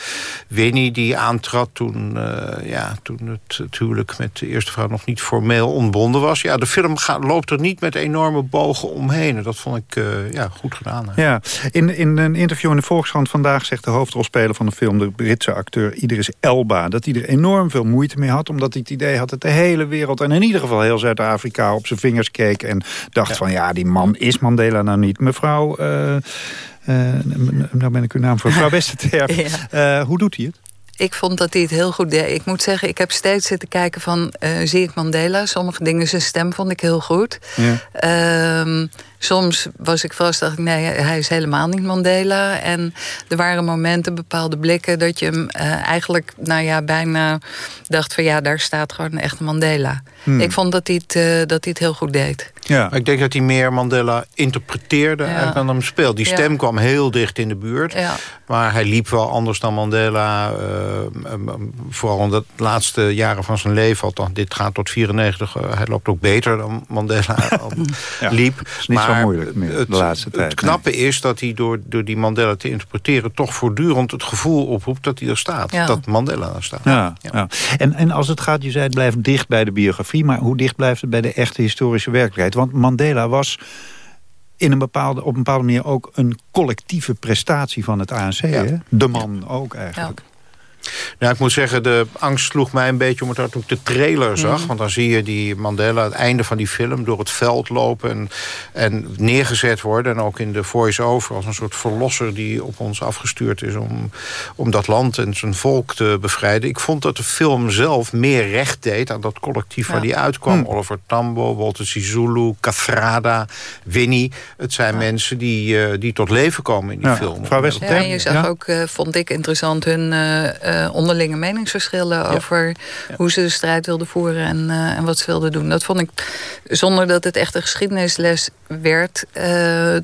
Winnie die aantrad toen, ja, toen het, het huwelijk met de eerste vrouw... nog niet formeel ontbonden was. Ja, de film gaat, loopt er niet met enorme bogen omheen. En dat vond ik ja, goed gedaan. hè. Ja, in, in een interview in de Volkskrant vandaag zegt de hoofdrolspeler van de film... de Britse acteur Idris Elba, dat hij er enorm veel moeite mee had... omdat hij het idee had dat de hele wereld... en in ieder geval heel Zuid-Afrika op zijn vingers keek... en dacht van ja, die man is Mandela nou niet. Mevrouw, eh, nou ben ik uw naam voor, mevrouw Westerterp. Ja. Eh, hoe doet hij het? Ik vond dat hij het heel goed deed. Ik moet zeggen, ik heb steeds zitten kijken van... zie ik Mandela? Sommige dingen, zijn stem vond ik heel goed. Ja. Ehm, soms was ik vast, dacht ik, nee, hij is helemaal niet Mandela. En er waren momenten, bepaalde blikken... dat je hem eh, eigenlijk, nou ja, bijna dacht van... ja, daar staat gewoon een echte Mandela. Hmm. Ik vond dat hij, het, eh, dat hij het heel goed deed. Ja. Maar ik denk dat hij meer Mandela interpreteerde eigenlijk dan hem speelde. Die Ja. stem kwam heel dicht in de buurt. Ja. Maar hij liep wel anders dan Mandela. eh, vooral in de laatste jaren van zijn leven. Althans, dit gaat tot 94. eh, hij loopt ook beter dan Mandela liep. het zo moeilijk meer het, de laatste het tijd, knappe is dat hij door, door die Mandela te interpreteren... toch voortdurend het gevoel oproept dat hij er staat. Ja. Dat Mandela er staat. Ja, ja. En, en als het gaat, je zei het blijft dicht bij de biografie... maar hoe dicht blijft het bij de echte historische werkelijkheid? Want Mandela was in een bepaalde, op een bepaalde manier ook een collectieve prestatie van het ANC. Hè? De man ook eigenlijk. Nou, ik moet zeggen, de angst sloeg mij een beetje... omdat ik toen ik de trailer zag. Mhm. Want dan zie je die Mandela, het einde van die film... door het veld lopen en, en neergezet worden. En ook in de voice-over als een soort verlosser... die op ons afgestuurd is om, om dat land en zijn volk te bevrijden. Ik vond dat de film zelf meer recht deed aan dat collectief waar die uitkwam. Hm. Oliver Tambo, Walter Sisulu, Kathrada, Winnie. Het zijn mensen die, eh, die tot leven komen in die Ja. film. Mevrouw Ja, je zag Ja? ook, eh, vond ik interessant, hun eh, onderlinge meningsverschillen over hoe ze de strijd wilden voeren en, eh, en wat ze wilden doen. Dat vond ik, zonder dat het echt een geschiedenisles werd. eh,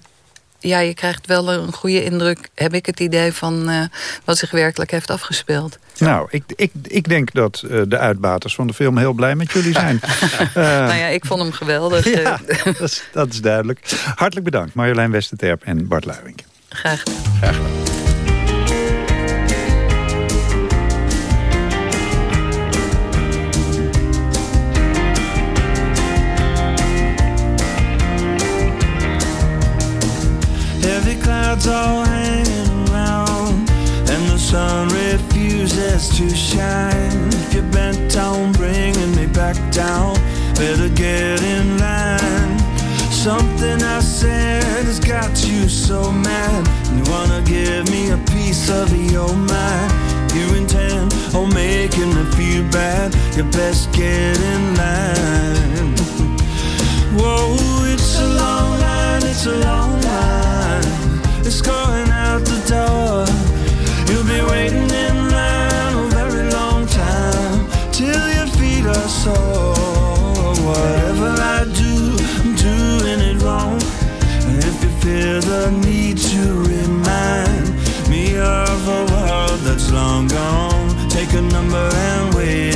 ja, je krijgt wel een goede indruk, heb ik het idee, van eh, wat zich werkelijk heeft afgespeeld. Nou, ik, ik, ik denk dat eh, de uitbaters van de film heel blij met jullie zijn. Eh, nou ja, ik vond hem geweldig. Ja, eh, dat is, dat is duidelijk. Hartelijk bedankt Marjolein Westerterp en Bart Luijink. graag gedaan. Graag gedaan. Clouds all hanging around, and the sun refuses to shine. If you're bent on bringing me back down, better get in line. Something I said has got you so mad. You wanna give me a piece of your mind. You intend on making me feel bad. You best get in line. Whoa, it's a long line, it's a long line. It's going out the door. You'll be waiting in line a very long time till your feet are sore. Whatever I do, I'm doing it wrong. And if you feel the need to remind me of a world that's long gone, take a number and wait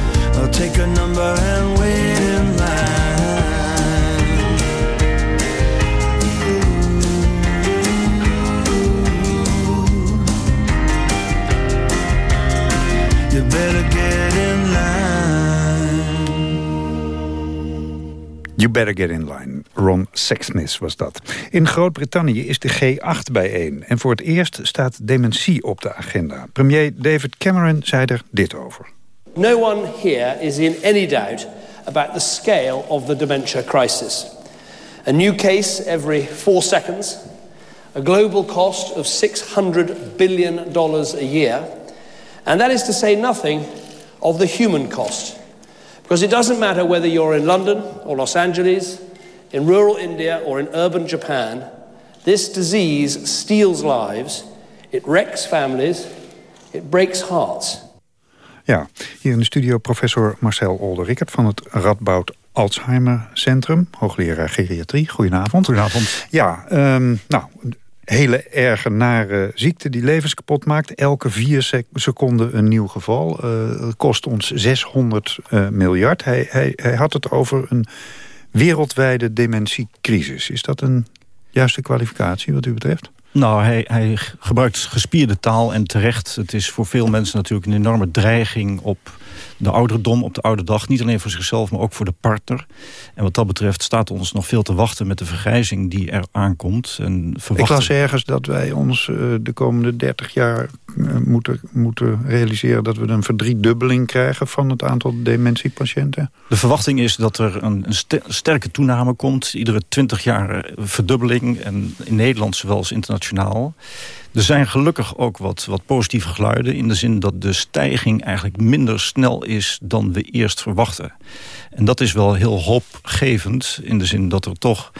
I'll take a number and wait in line. You better get in line. You better get in line. Ron Sexsmith was dat. In Groot-Brittannië is de G8 bijeen. En voor het eerst staat dementie op de agenda. Premier David Cameron zei er dit over. No one here is in any doubt about the scale of the dementia crisis. A new case every four seconds, a global cost of $600 billion a year, and that is to say nothing of the human cost. Because it doesn't matter whether you're in London or Los Angeles, in rural India or in urban Japan, this disease steals lives, it wrecks families, it breaks hearts. Ja, hier in de studio professor Marcel Olderikert van het Radboud Alzheimer Centrum, hoogleraar geriatrie. Goedenavond. Goedenavond. Ja, um, nou, een hele erge nare ziekte die levens kapot maakt. Elke vier sec seconden een nieuw geval. Uh, kost ons 600 uh, miljard. Hij, hij, hij had het over een wereldwijde dementiecrisis. Is dat een juiste kwalificatie wat u betreft? Nou, hij, hij gebruikt gespierde taal en terecht. Het is voor veel mensen natuurlijk een enorme dreiging op de ouderdom, op de oude dag. Niet alleen voor zichzelf, maar ook voor de partner. En wat dat betreft staat ons nog veel te wachten met de vergrijzing die er aankomt. En Ik las ergens dat wij ons uh, de komende 30 jaar moeten, moeten realiseren... dat we een verdriedubbeling krijgen van het aantal dementiepatiënten. De verwachting is dat er een, sterke toename komt. Iedere 20 jaar verdubbeling. En in Nederland zowel als internationaal. Er zijn gelukkig ook wat, wat positieve geluiden... in de zin dat de stijging eigenlijk minder snel is dan we eerst verwachten. En dat is wel heel hoopgevend in de zin dat er toch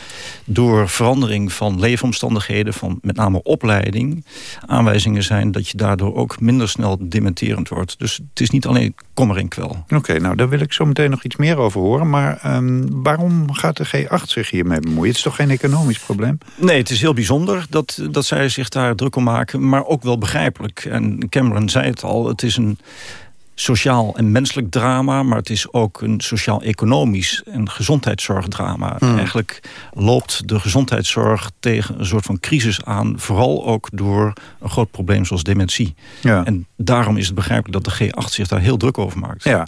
door verandering van leefomstandigheden... van met name opleiding, aanwijzingen zijn... dat je daardoor ook minder snel dementerend wordt. Dus het is niet alleen kommer en kwel. Oké, okay, nou daar wil ik zo meteen nog iets meer over horen. Maar um, waarom gaat de G8 zich hiermee bemoeien? Het is toch geen economisch probleem? Nee, het is heel bijzonder dat, dat zij zich daar druk om maken. Maar ook wel begrijpelijk. En Cameron zei het al, het is een sociaal en menselijk drama... maar het is ook een sociaal-economisch en gezondheidszorgdrama. Mm. Eigenlijk loopt de gezondheidszorg tegen een soort van crisis aan... vooral ook door een groot probleem zoals dementie. Ja. En daarom is het begrijpelijk dat de G8 zich daar heel druk over maakt. Ja.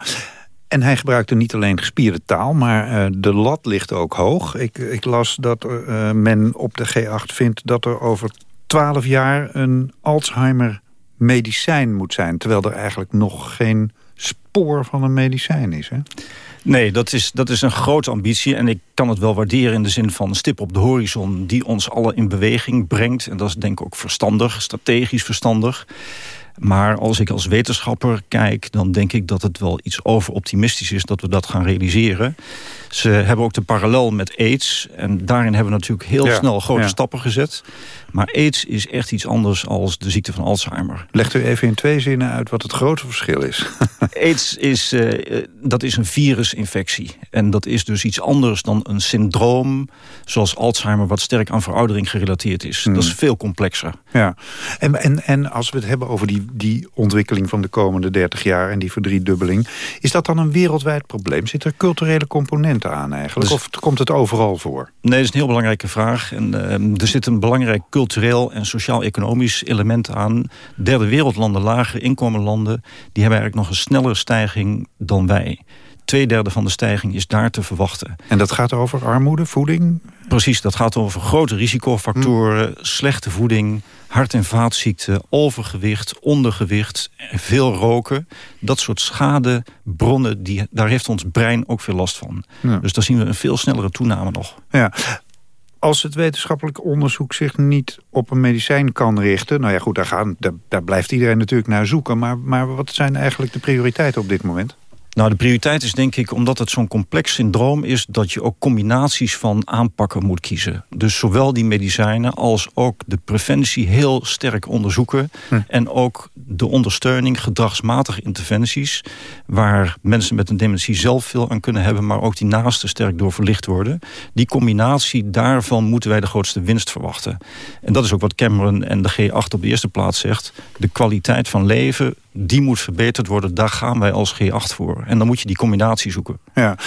En hij gebruikte niet alleen gespierde taal, maar uh, de lat ligt ook hoog. Ik, ik las dat uh, men op de G8 vindt dat er over twaalf jaar... een Alzheimer medicijn moet zijn... terwijl er eigenlijk nog geen spoor van een medicijn is. Hè? Nee, dat is, dat is een grote ambitie. En ik kan het wel waarderen in de zin van een stip op de horizon... die ons alle in beweging brengt. En dat is denk ik ook verstandig, strategisch verstandig. Maar als ik als wetenschapper kijk... dan denk ik dat het wel iets overoptimistisch is dat we dat gaan realiseren. Ze hebben ook de parallel met AIDS. En daarin hebben we natuurlijk heel ja, snel grote ja. stappen gezet. Maar AIDS is echt iets anders als de ziekte van Alzheimer. Legt u even in twee zinnen uit wat het grote verschil is. AIDS is, uh, dat is een virusinfectie. En dat is dus iets anders dan een syndroom... zoals Alzheimer, wat sterk aan veroudering gerelateerd is. Hmm. Dat is veel complexer. Ja. En, en, en als we het hebben over die, die ontwikkeling van de komende 30 jaar... en die verdriedubbeling, is dat dan een wereldwijd probleem? Zit er culturele componenten aan eigenlijk? Dus, of komt het overal voor? Nee, dat is een heel belangrijke vraag. En, uh, er zit een belangrijk cultureel en sociaal-economisch element aan. Derde wereldlanden, lagere inkomenlanden... die hebben eigenlijk nog een snellere stijging dan wij. Tweederde van de stijging is daar te verwachten. En dat gaat over armoede, voeding? Precies, dat gaat over grote risicofactoren... Hm. slechte voeding, hart- en vaatziekten, overgewicht, ondergewicht... veel roken. Dat soort schadebronnen, die, daar heeft ons brein ook veel last van. Ja. Dus daar zien we een veel snellere toename nog. Ja, als het wetenschappelijk onderzoek zich niet op een medicijn kan richten... nou ja, goed, daar, gaan, daar, daar blijft iedereen natuurlijk naar zoeken... Maar, maar wat zijn eigenlijk de prioriteiten op dit moment? Nou, de prioriteit is denk ik, omdat het zo'n complex syndroom is... dat je ook combinaties van aanpakken moet kiezen. Dus zowel die medicijnen als ook de preventie heel sterk onderzoeken. Hm. En ook de ondersteuning, gedragsmatige interventies... waar mensen met een dementie zelf veel aan kunnen hebben... maar ook die naasten sterk door verlicht worden. Die combinatie, daarvan moeten wij de grootste winst verwachten. En dat is ook wat Cameron en de G8 op de eerste plaats zegt. De kwaliteit van leven die moet verbeterd worden. Daar gaan wij als G8 voor. En dan moet je die combinatie zoeken. Ja.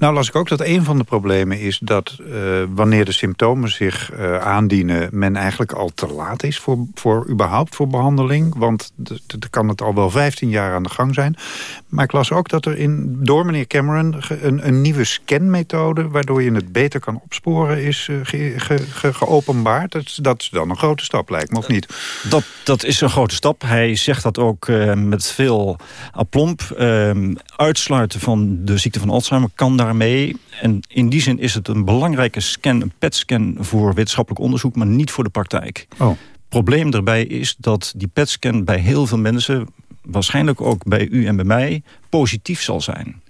Nou las ik ook dat een van de problemen is dat uh, wanneer de symptomen zich uh, aandienen... men eigenlijk al te laat is voor, voor überhaupt voor behandeling. Want dan kan het al wel 15 jaar aan de gang zijn. Maar ik las ook dat er in, door meneer Cameron een, een nieuwe scanmethode... waardoor je het beter kan opsporen is ge, geopenbaard. Dat, dat is dan een grote stap lijkt me, of niet? Dat, dat is een grote stap. Hij zegt dat ook met veel aplomb. uitsluiten van de ziekte van Alzheimer kan daar mee. En in die zin is het een belangrijke scan, een PET-scan voor wetenschappelijk onderzoek, maar niet voor de praktijk. Oh. Probleem daarbij is dat die PET-scan bij heel veel mensen, waarschijnlijk ook bij u en bij mij, positief zal zijn.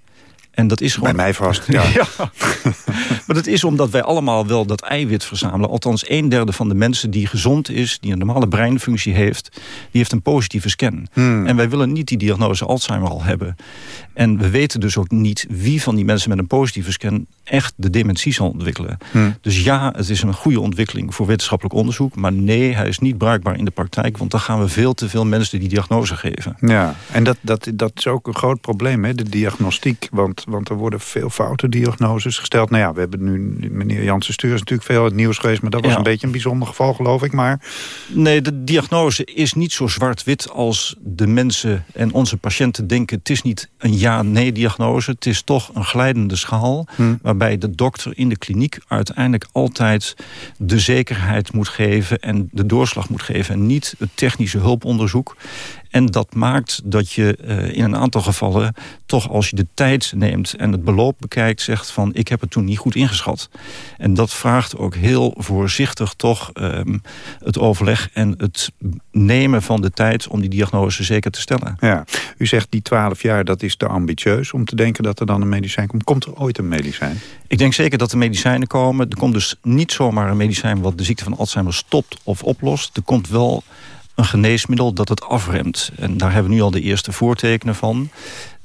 En dat is gewoon... Bij mij vast, ja. maar dat is omdat wij allemaal wel dat eiwit verzamelen. Althans, een derde van de mensen die gezond is... die een normale breinfunctie heeft... die heeft een positieve scan. Hmm. En wij willen niet die diagnose Alzheimer al hebben. En we weten dus ook niet wie van die mensen met een positieve scan... echt de dementie zal ontwikkelen. Hmm. Dus ja, het is een goede ontwikkeling voor wetenschappelijk onderzoek. Maar nee, hij is niet bruikbaar in de praktijk. Want dan gaan we veel te veel mensen die diagnose geven. Ja, en dat, dat, dat is ook een groot probleem, hè, de diagnostiek. Want want er worden veel foute diagnoses gesteld. Nou ja, we hebben nu, meneer Janssen Stuur is natuurlijk veel het nieuws geweest... maar dat was een beetje een bijzonder geval, geloof ik. Maar... Nee, de diagnose is niet zo zwart-wit als de mensen en onze patiënten denken. Het is niet een ja-nee-diagnose. Het is toch een glijdende schaal... Hm. waarbij de dokter in de kliniek uiteindelijk altijd de zekerheid moet geven... en de doorslag moet geven en niet het technische hulponderzoek. En dat maakt dat je uh, in een aantal gevallen toch als je de tijd neemt en het beloop bekijkt... zegt van ik heb het toen niet goed ingeschat. En dat vraagt ook heel voorzichtig toch um, het overleg... en het nemen van de tijd om die diagnose zeker te stellen. Ja, u zegt die 12 jaar dat is te ambitieus om te denken dat er dan een medicijn komt. Komt er ooit een medicijn? Ik denk zeker dat er medicijnen komen. Er komt dus niet zomaar een medicijn wat de ziekte van Alzheimer stopt of oplost. Er komt wel een geneesmiddel dat het afremt. En daar hebben we nu al de eerste voortekenen van.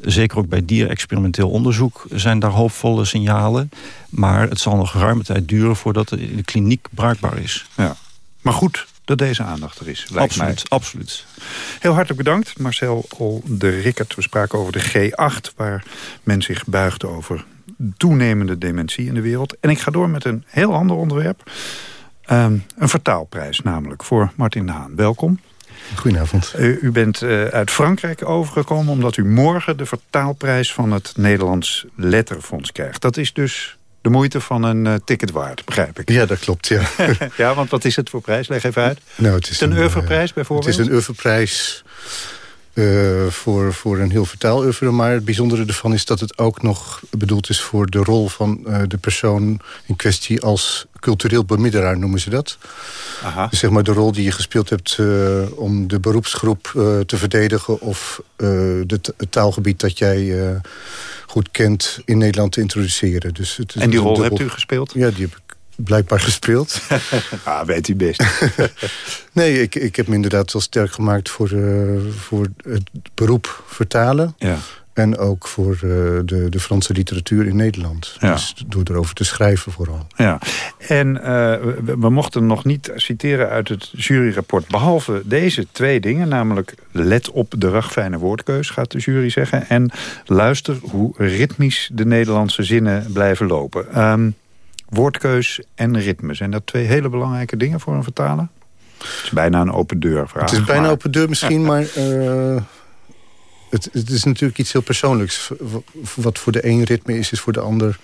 Zeker ook bij dierexperimenteel onderzoek zijn daar hoopvolle signalen. Maar het zal nog ruime tijd duren voordat het in de kliniek bruikbaar is. Ja. Maar goed dat deze aandacht er is. Absoluut, mij. absoluut. Heel hartelijk bedankt, Marcel Ol de Rickert. We spraken over de G8, waar men zich buigt over toenemende dementie in de wereld. En ik ga door met een heel ander onderwerp. Um, een vertaalprijs namelijk voor Martin Haan. Welkom. Goedenavond. U, u bent uh, uit Frankrijk overgekomen omdat u morgen de vertaalprijs van het Nederlands Letterfonds krijgt. Dat is dus de moeite van een uh, ticket waard, begrijp ik. Ja, dat klopt, ja. ja, want wat is het voor prijs? Leg even uit. Nou, het is een, een Oeuvreprijs bijvoorbeeld? Het is een Oeuvreprijs uh, voor, voor een heel vertaaloeuvre. Maar het bijzondere ervan is dat het ook nog bedoeld is... voor de rol van uh, de persoon in kwestie als cultureel bemiddelaar, noemen ze dat. Aha. Dus zeg maar de rol die je gespeeld hebt uh, om de beroepsgroep te verdedigen... of het taalgebied dat jij goed kent in Nederland te introduceren. Dus het is en die rol dubbel... hebt u gespeeld? Ja, die heb ik blijkbaar gespeeld. ah, weet u best. nee, ik, ik heb me inderdaad wel sterk gemaakt voor, uh, voor het beroep vertalen. Ja. En ook voor uh, de, de Franse literatuur in Nederland. Ja. Dus door erover te schrijven vooral. Ja. En uh, we, we, mochten nog niet citeren uit het juryrapport. Behalve deze twee dingen. Namelijk let op de ragfijne woordkeus, gaat de jury zeggen. En luister hoe ritmisch de Nederlandse zinnen blijven lopen. Um, woordkeus en ritme. Zijn dat twee hele belangrijke dingen voor een vertaler? Het is bijna een open deur vraag. Het is bijna een open deur misschien, maar... Uh, het, het, is natuurlijk iets heel persoonlijks. Wat voor de een ritme is, is voor de ander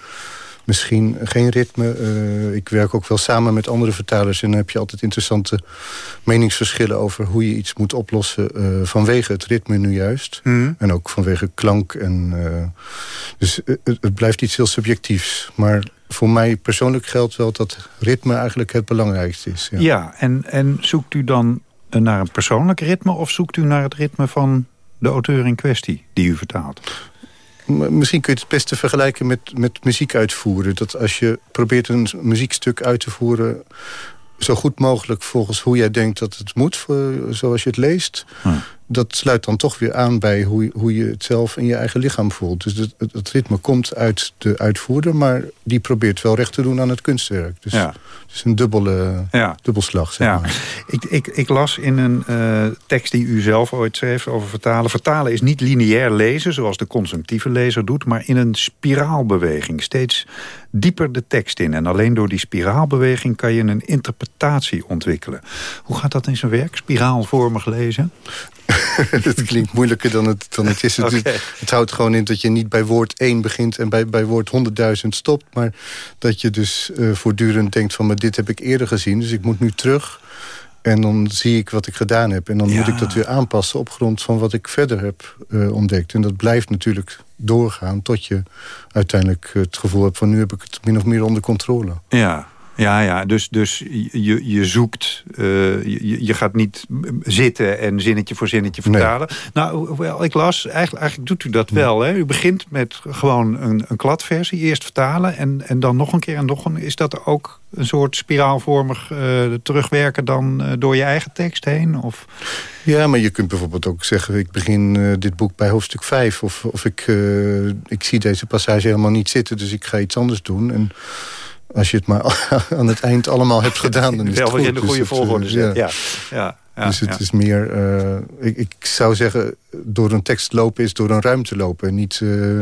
misschien geen ritme. Uh, ik werk ook wel samen met andere vertalers... en dan heb je altijd interessante meningsverschillen... over hoe je iets moet oplossen uh, vanwege het ritme nu juist. Mm. En ook vanwege klank. En, uh, dus het, het, blijft iets heel subjectiefs. Maar voor mij persoonlijk geldt wel dat ritme eigenlijk het belangrijkste is. Ja, ja en, en zoekt u dan naar een persoonlijk ritme... of zoekt u naar het ritme van de auteur in kwestie die u vertaalt? misschien kun je het beste vergelijken met, met muziek uitvoeren. Dat als je probeert een muziekstuk uit te voeren zo goed mogelijk volgens hoe jij denkt dat het moet, zoals je het leest. Dat sluit dan toch weer aan bij hoe, hoe je het zelf in je eigen lichaam voelt. Dus het, het, ritme komt uit de uitvoerder, maar die probeert wel recht te doen aan het kunstwerk. Dus ja. het is een dubbele, ja. dubbelslag, zeg ja. maar. Ik, ik, ik las in een uh, tekst die u zelf ooit schreef over vertalen. Vertalen is niet lineair lezen, zoals de consumptieve lezer doet... maar in een spiraalbeweging. Steeds dieper de tekst in. En alleen door die spiraalbeweging kan je een interpretatie ontwikkelen. Hoe gaat dat in zijn werk? Spiraalvormig lezen? het klinkt moeilijker dan het, dan het is. Het, okay. het, houdt gewoon in dat je niet bij woord 1 begint... en bij, bij woord 100.000 stopt. Maar dat je dus uh, voortdurend denkt van... maar dit heb ik eerder gezien, dus ik moet nu terug... En dan zie ik wat ik gedaan heb. En dan ja. moet ik dat weer aanpassen op grond van wat ik verder heb uh, ontdekt. En dat blijft natuurlijk doorgaan tot je uiteindelijk het gevoel hebt... van nu heb ik het min of meer onder controle. Ja, ja, ja. Dus, dus je, je zoekt, uh, je, je gaat niet zitten en zinnetje voor zinnetje vertalen. Nee. Nou, wel, ik las, eigenlijk, eigenlijk doet u dat wel. Hè? U begint met gewoon een, een kladversie, eerst vertalen en, en dan nog een keer en nog een. Is dat ook een soort spiraalvormig uh, terugwerken dan uh, door je eigen tekst heen? Of... Ja, maar je kunt bijvoorbeeld ook zeggen... ik begin uh, dit boek bij hoofdstuk 5. Of, of ik, ik zie deze passage helemaal niet zitten, dus ik ga iets anders doen. En als je het maar aan het eind allemaal hebt gedaan, dan is het goed. in de goede dus volgorde het, zet. Ja. Ja. Ja, dus het is meer, uh, ik, ik, zou zeggen, door een tekst lopen is door een ruimte lopen. Niet, uh,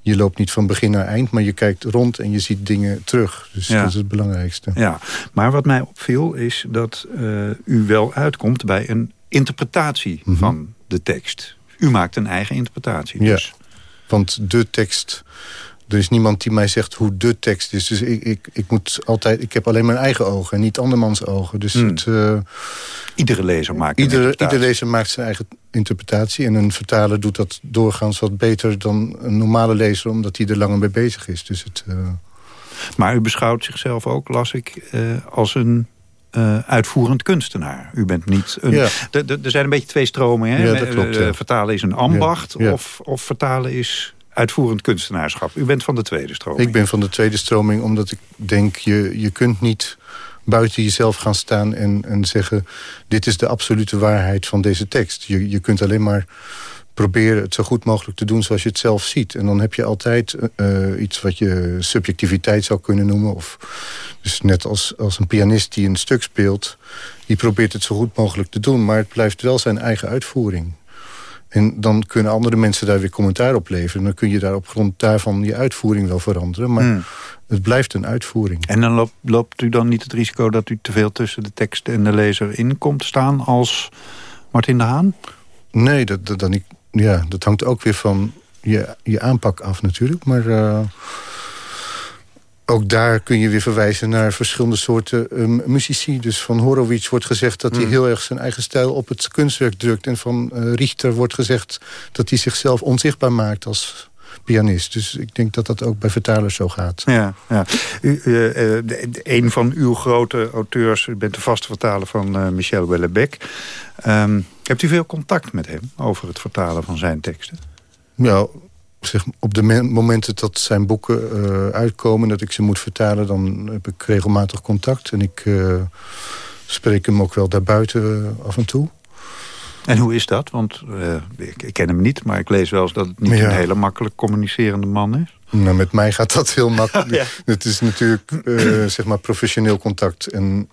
je loopt niet van begin naar eind, maar je kijkt rond en je ziet dingen terug. Dus dat is het belangrijkste. Ja, maar wat mij opviel is dat uh, u wel uitkomt bij een interpretatie Mhm. mm -hmm. van de tekst. U maakt een eigen interpretatie. Dus. Ja, want de tekst... Er is niemand die mij zegt hoe de tekst is. Dus ik, ik, ik moet altijd... Ik heb alleen mijn eigen ogen en niet andermans ogen. Dus Hmm. het, uh, iedere lezer maakt iedere, iedere lezer maakt zijn eigen interpretatie. En een vertaler doet dat doorgaans wat beter dan een normale lezer... omdat hij er langer mee bezig is. Dus het, uh... Maar u beschouwt zichzelf ook, las ik, uh, als een uh, uitvoerend kunstenaar. U bent niet een... Ja. Er zijn een beetje twee stromen. Hè? Ja, dat klopt, ja. Vertalen is een ambacht. Of, of vertalen is uitvoerend kunstenaarschap. U bent van de tweede stroming. Ik ben van de tweede stroming omdat ik denk... je, je kunt niet buiten jezelf gaan staan en, en zeggen... dit is de absolute waarheid van deze tekst. Je, je kunt alleen maar proberen het zo goed mogelijk te doen zoals je het zelf ziet. En dan heb je altijd uh, iets wat je subjectiviteit zou kunnen noemen. Of, dus net als, als een pianist die een stuk speelt... die probeert het zo goed mogelijk te doen... maar het blijft wel zijn eigen uitvoering. En dan kunnen andere mensen daar weer commentaar op leveren. Dan kun je daar op grond daarvan je uitvoering wel veranderen. Maar Hmm. het blijft een uitvoering. En dan loopt, loopt u dan niet het risico dat u te veel tussen de tekst en de lezer in komt staan als Martin de Haan? Nee, dat, dat, niet, ja, dat hangt ook weer van je, je aanpak af natuurlijk. Maar uh, ook daar kun je weer verwijzen naar verschillende soorten um, muzici. Dus van Horowitz wordt gezegd dat hij Mm. heel erg zijn eigen stijl op het kunstwerk drukt. En van uh, Richter wordt gezegd dat hij zichzelf onzichtbaar maakt als pianist. Dus ik denk dat dat ook bij vertalers zo gaat. Ja, ja. U, uh, uh, de, de, een van uw grote auteurs, u bent de vaste vertaler van Michel Houellebecq. Um, hebt u veel contact met hem over het vertalen van zijn teksten? Ja, zeg, op de momenten dat zijn boeken uh, uitkomen... dat ik ze moet vertalen, dan heb ik regelmatig contact. En ik uh, spreek hem ook wel daarbuiten uh, af en toe. En hoe is dat? Want uh, ik, ik, ken hem niet, maar ik lees wel eens dat het niet ja. een hele makkelijk communicerende man is. Nou, met mij gaat dat heel makkelijk. ja. Het is natuurlijk zeg maar professioneel contact. En,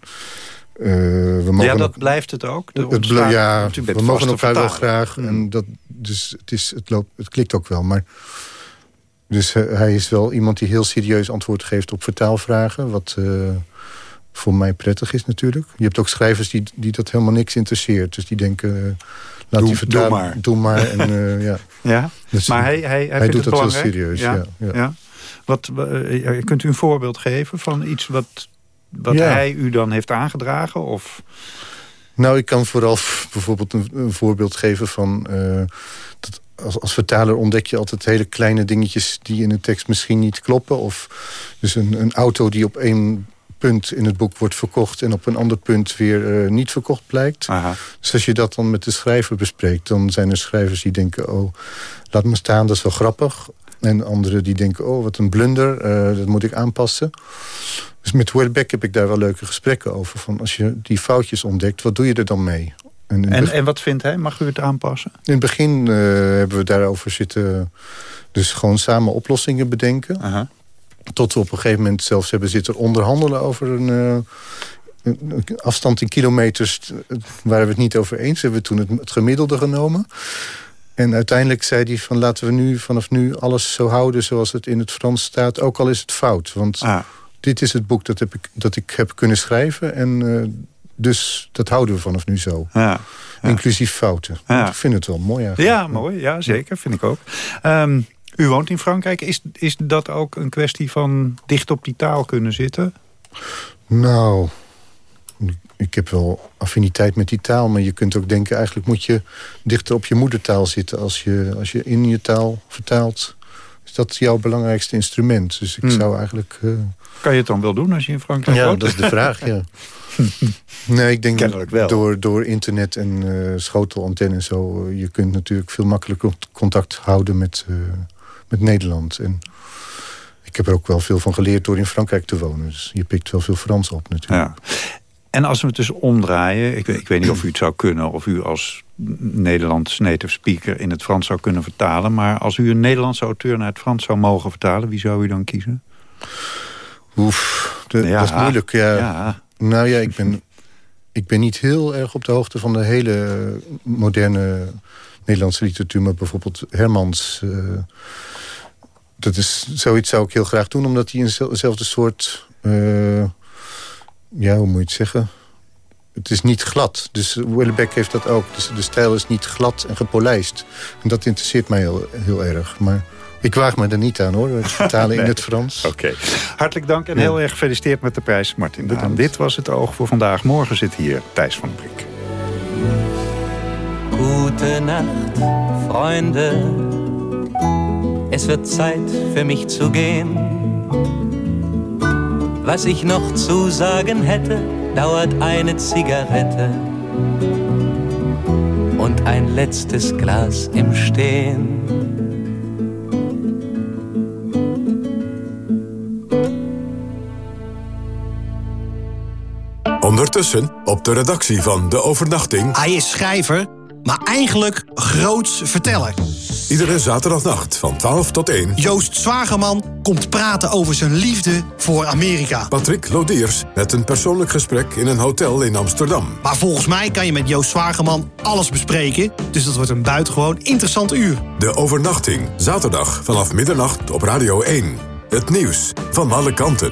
uh, we mogen ja, dat ook, blijft het ook? Het ja, we mogen elkaar wel graag. Mm. En dat, dus het, is, het, loopt, het klikt ook wel. Maar, dus uh, hij is wel iemand die heel serieus antwoord geeft op vertaalvragen. Wat voor mij prettig is natuurlijk. Je hebt ook schrijvers die, die dat helemaal niks interesseert. Dus die denken, uh, laat doe, die vertalen. Doe maar. Doe maar en, ja. ja? Dus, maar hij, hij, hij, hij doet het dat heel serieus. Ja? Ja. Wat, kunt u een voorbeeld geven van iets wat, wat ja. hij u dan heeft aangedragen? Of... Nou, ik kan vooral bijvoorbeeld een, een voorbeeld geven van... dat als, als vertaler ontdek je altijd hele kleine dingetjes... die in een tekst misschien niet kloppen. Of dus een, een auto die op één punt in het boek wordt verkocht... en op een ander punt weer uh, niet verkocht blijkt. Aha. Dus als je dat dan met de schrijver bespreekt... dan zijn er schrijvers die denken... oh, laat me staan, dat is wel grappig. En anderen die denken, oh, wat een blunder, eh, dat moet ik aanpassen. Dus met Welbeck heb ik daar wel leuke gesprekken over. Van als je die foutjes ontdekt, wat doe je er dan mee? En, en, en, wat vindt hij? Mag u het aanpassen? In het begin uh, hebben we daarover zitten... dus gewoon samen oplossingen bedenken. Tot we op een gegeven moment zelfs hebben zitten onderhandelen... over een, een afstand in kilometers waar we het niet over eens. Hebben we toen het, het gemiddelde genomen. En uiteindelijk zei hij van laten we nu vanaf nu alles zo houden... zoals het in het Frans staat, ook al is het fout. Want ah. dit is het boek dat, heb ik, dat ik heb kunnen schrijven... en uh, dus dat houden we vanaf nu zo. Ja, ja. Inclusief fouten. Ja. Ik vind het wel mooi eigenlijk. Ja, mooi. Ja, zeker. Vind ik ook. Um, u woont in Frankrijk. Is, is dat ook een kwestie van dicht op die taal kunnen zitten? Nou, ik heb wel affiniteit met die taal. Maar je kunt ook denken, eigenlijk moet je dichter op je moedertaal zitten. Als je, als je in je taal vertaalt, is dat jouw belangrijkste instrument. Dus ik Hmm. zou eigenlijk... Uh... Kan je het dan wel doen als je in Frankrijk ja, woont? dat is de vraag, ja. nee, ik denk Kennelijk wel. Door, door internet en uh, schotelantenne en zo... Uh, je kunt natuurlijk veel makkelijker contact houden met, met Nederland. En ik heb er ook wel veel van geleerd door in Frankrijk te wonen. Dus je pikt wel veel Frans op natuurlijk. Ja. En als we het dus omdraaien... Ik, ik weet niet of u het zou kunnen... of u als Nederlands native speaker in het Frans zou kunnen vertalen... maar als u een Nederlandse auteur naar het Frans zou mogen vertalen... wie zou u dan kiezen? Oef, de, ja, dat is moeilijk. Ja. ja. Nou ja, ik ben, ik ben niet heel erg op de hoogte van de hele moderne Nederlandse literatuur. Maar bijvoorbeeld Hermans... Uh, dat is, zoiets zou ik heel graag doen, omdat hij eenzelfde soort... Uh, ja, hoe moet je het zeggen? Het is niet glad. Dus Wellebeck heeft dat ook. Dus de stijl is niet glad en gepolijst. En dat interesseert mij heel, heel erg. Maar ik waag me er niet aan, hoor. Het vertalen nee. in het Frans. Oké. Okay. Hartelijk dank en ja. heel erg gefeliciteerd met de prijs, Martin. Bedankt. Dit was het Oog voor vandaag. Morgen zit hier Thijs van Brik. Gute Nacht, Freunde. Es wird Zeit für mich zu gehen. Was ich noch zu sagen hätte, dauert eine Zigarette und ein letztes Glas im Stehen. Ondertussen op de redactie van De Overnachting... Hij is schrijver, maar eigenlijk groots verteller. Iedere zaterdagnacht van 12 tot 1. Joost Zwagerman komt praten over zijn liefde voor Amerika. Patrick Lodiers met een persoonlijk gesprek in een hotel in Amsterdam. Maar volgens mij kan je met Joost Zwagerman alles bespreken. Dus dat wordt een buitengewoon interessant uur. De Overnachting, zaterdag vanaf middernacht op Radio 1. Het nieuws van alle kanten.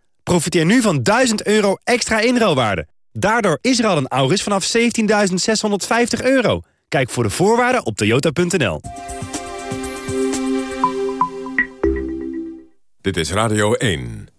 Profiteer nu van 1000 euro extra inruilwaarde. Daardoor is er al een Auris vanaf 17.650 euro. Kijk voor de voorwaarden op toyota.nl. Dit is Radio 1.